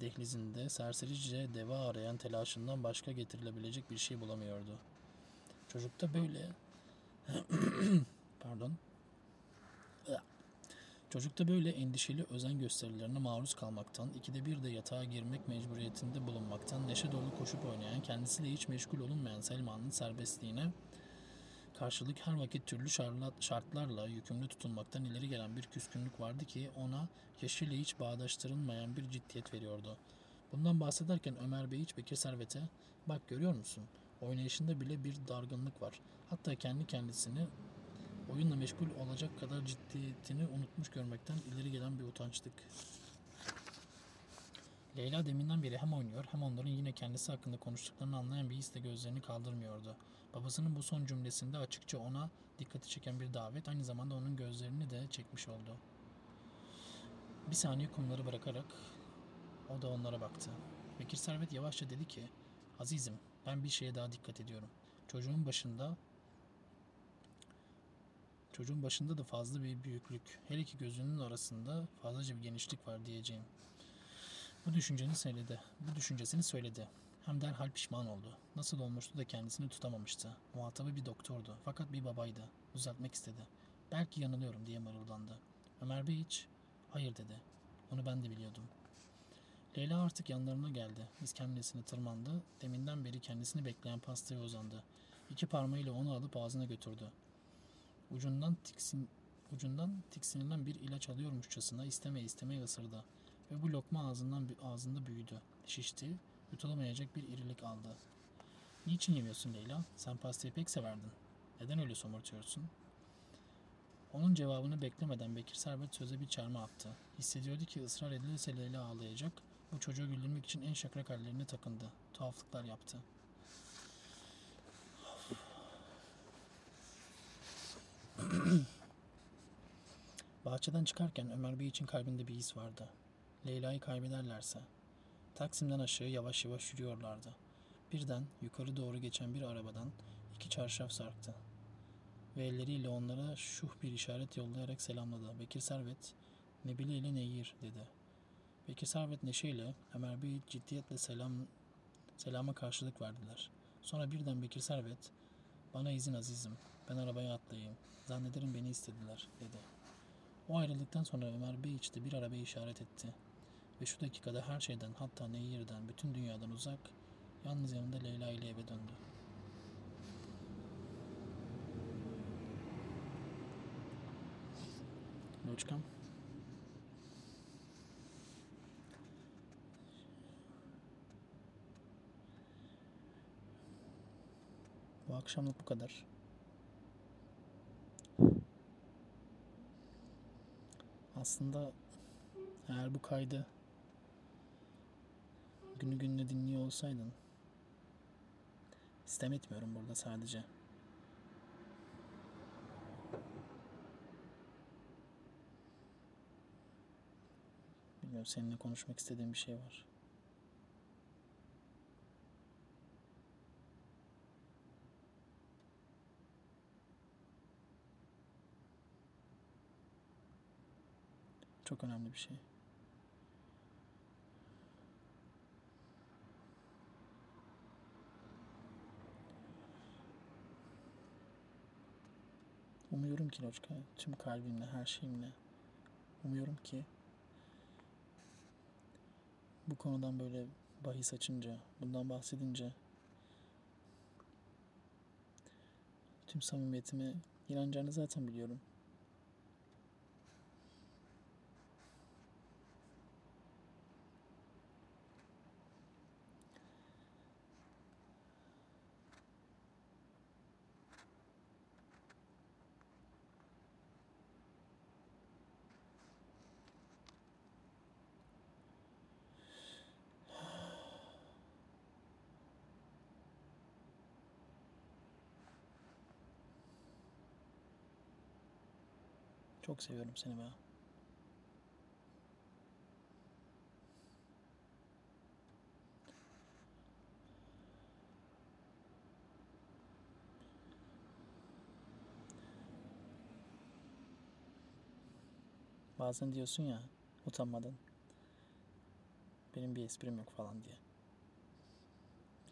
dehlizinde serserice deva arayan telaşından başka getirilebilecek bir şey bulamıyordu. Çocukta böyle <clears throat> pardon Çocukta böyle endişeli özen gösterilerine maruz kalmaktan, ikide bir de yatağa girmek mecburiyetinde bulunmaktan, neşe dolu koşup oynayan, kendisiyle hiç meşgul olunmayan Selma'nın serbestliğine karşılık her vakit türlü şartlarla yükümlü tutulmaktan ileri gelen bir küskünlük vardı ki ona yaşıyla hiç bağdaştırılmayan bir ciddiyet veriyordu. Bundan bahsederken Ömer Bey hiç Bekir Servet'e bak görüyor musun oynayışında bile bir dargınlık var. Hatta kendi kendisini oyunla meşgul olacak kadar ciddiyetini unutmuş görmekten ileri gelen bir utançlık. Leyla deminden beri hem oynuyor hem onların yine kendisi hakkında konuştuklarını anlayan bir hisle gözlerini kaldırmıyordu. Babasının bu son cümlesinde açıkça ona dikkati çeken bir davet aynı zamanda onun gözlerini de çekmiş oldu. Bir saniye kumları bırakarak o da onlara baktı. Bekir Servet yavaşça dedi ki Azizim ben bir şeye daha dikkat ediyorum. Çocuğun başında Çocuğun başında da fazla bir büyüklük, her iki gözünün arasında fazlaca bir genişlik var diyeceğim. Bu düşünceni söyledi. Bu düşüncesini söyledi. Hem derhal pişman oldu. Nasıl olmuştu da kendisini tutamamıştı. Muhatabı bir doktordu. Fakat bir babaydı. Düzeltmek istedi. Belki yanılıyorum diye mırıldandı. Ömer Bey hiç hayır dedi. Onu ben de biliyordum. Leyla artık yanlarına geldi. İskemlesini tırmandı. Deminden beri kendisini bekleyen pastaya uzandı. İki parmağıyla onu alıp ağzına götürdü. Ucundan tiksin ucundan tiksinilen bir ilaç alıyormuşçasına isteme istemeye ısırdı ve bu lokma ağzından ağzında büyüdü, şişti, yutulamayacak bir irilik aldı. Niçin yemiyorsun Leyla? Sen pastayı pek severdin. Neden öyle somurtuyorsun? Onun cevabını beklemeden Bekir Servet söze bir çarmıha attı. Hissediyordu ki ısrar edilirse Leyla ağlayacak. Bu çocuğu güldürmek için en şakrak hallerine takındı. Tuhaflıklar yaptı. <clears throat> Bahçeden çıkarken Ömer Bey için kalbinde bir his vardı. Leyla'yı kaybederlerse. Taksim'den aşağı yavaş yavaş yürüyorlardı. Birden yukarı doğru geçen bir arabadan iki çarşaf sarktı. Ve elleriyle onlara şuh bir işaret yollayarak selamladı. Bekir Servet, Nebile ile Nehir dedi. Bekir Servet neşeyle, Ömer Bey ciddiyetle selam selama karşılık verdiler. Sonra birden Bekir Servet, bana izin azizim, ben arabaya atlayayım. Zannederim beni istediler, dedi. O ayrıldıktan sonra Ömer Bey içte bir arabaya işaret etti. Ve şu dakikada her şeyden hatta Nehir'den, bütün dünyadan uzak, yalnız yanında Leyla ile eve döndü. Loçkam. Bu akşamlık bu kadar. Aslında eğer bu kaydı günü gününe dinliyor olsaydın istem etmiyorum burada sadece. Bilmiyorum seninle konuşmak istediğim bir şey var. Çok önemli bir şey. Umuyorum ki Loçka, tüm kalbimle, her şeyimle. Umuyorum ki bu konudan böyle bahis açınca, bundan bahsedince tüm samimiyetime inanacağını zaten biliyorum. Çok seviyorum seni be. Bazen diyorsun ya utanmadan. Benim bir esprim yok falan diye.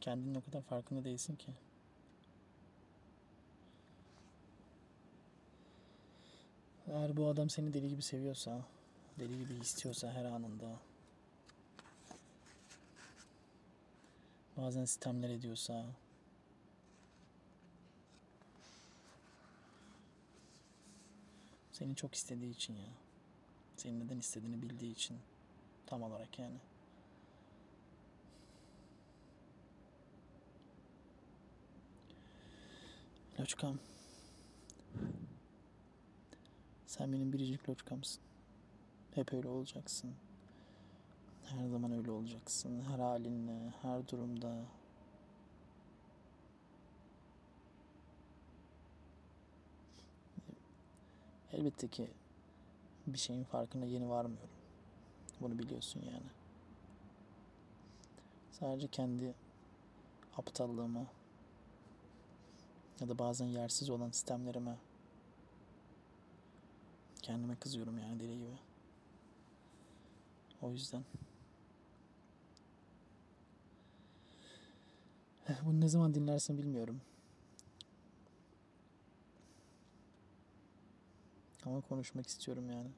Kendinin o kadar farkında değilsin ki. Eğer bu adam seni deli gibi seviyorsa, deli gibi istiyorsa her anında, bazen sistemler ediyorsa, seni çok istediği için ya. Senin neden istediğini bildiği için tam olarak yani. Loçkam. Sen benim biricik loçkamsın. Hep öyle olacaksın. Her zaman öyle olacaksın. Her halinle, her durumda. Elbette ki bir şeyin farkına yeni varmıyorum. Bunu biliyorsun yani. Sadece kendi aptallığımı ya da bazen yersiz olan sistemlerime kendime kızıyorum yani deli gibi. O yüzden. Bunu ne zaman dinlersin bilmiyorum. Ama konuşmak istiyorum yani.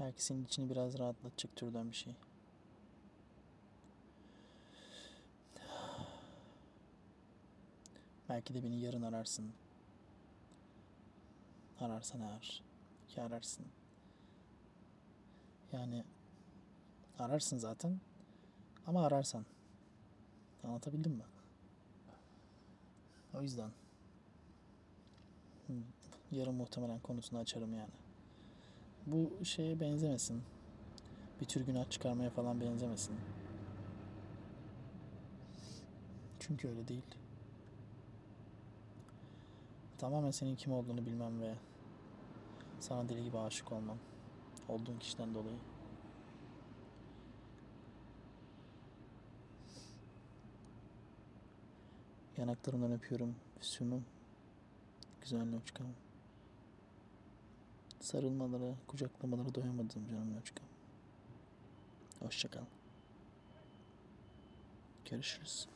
Belki senin içini biraz rahatlatacak türden bir şey. Belki de beni yarın ararsın. Ararsan eğer. Ki ararsın. Yani ararsın zaten. Ama ararsan. Anlatabildim mi? O yüzden. Hı, Yarın muhtemelen konusunu açarım yani. Bu şeye benzemesin. Bir tür günah çıkarmaya falan benzemesin. Çünkü öyle değil. Tamamen senin kim olduğunu bilmem ve sana deli gibi aşık olmam. Olduğun kişiden dolayı. Yanaklarından öpüyorum. Füsunum. Güzel loçkam. Sarılmalara, kucaklamalara doyamadım canım loçkam. Hoşça kal. Görüşürüz.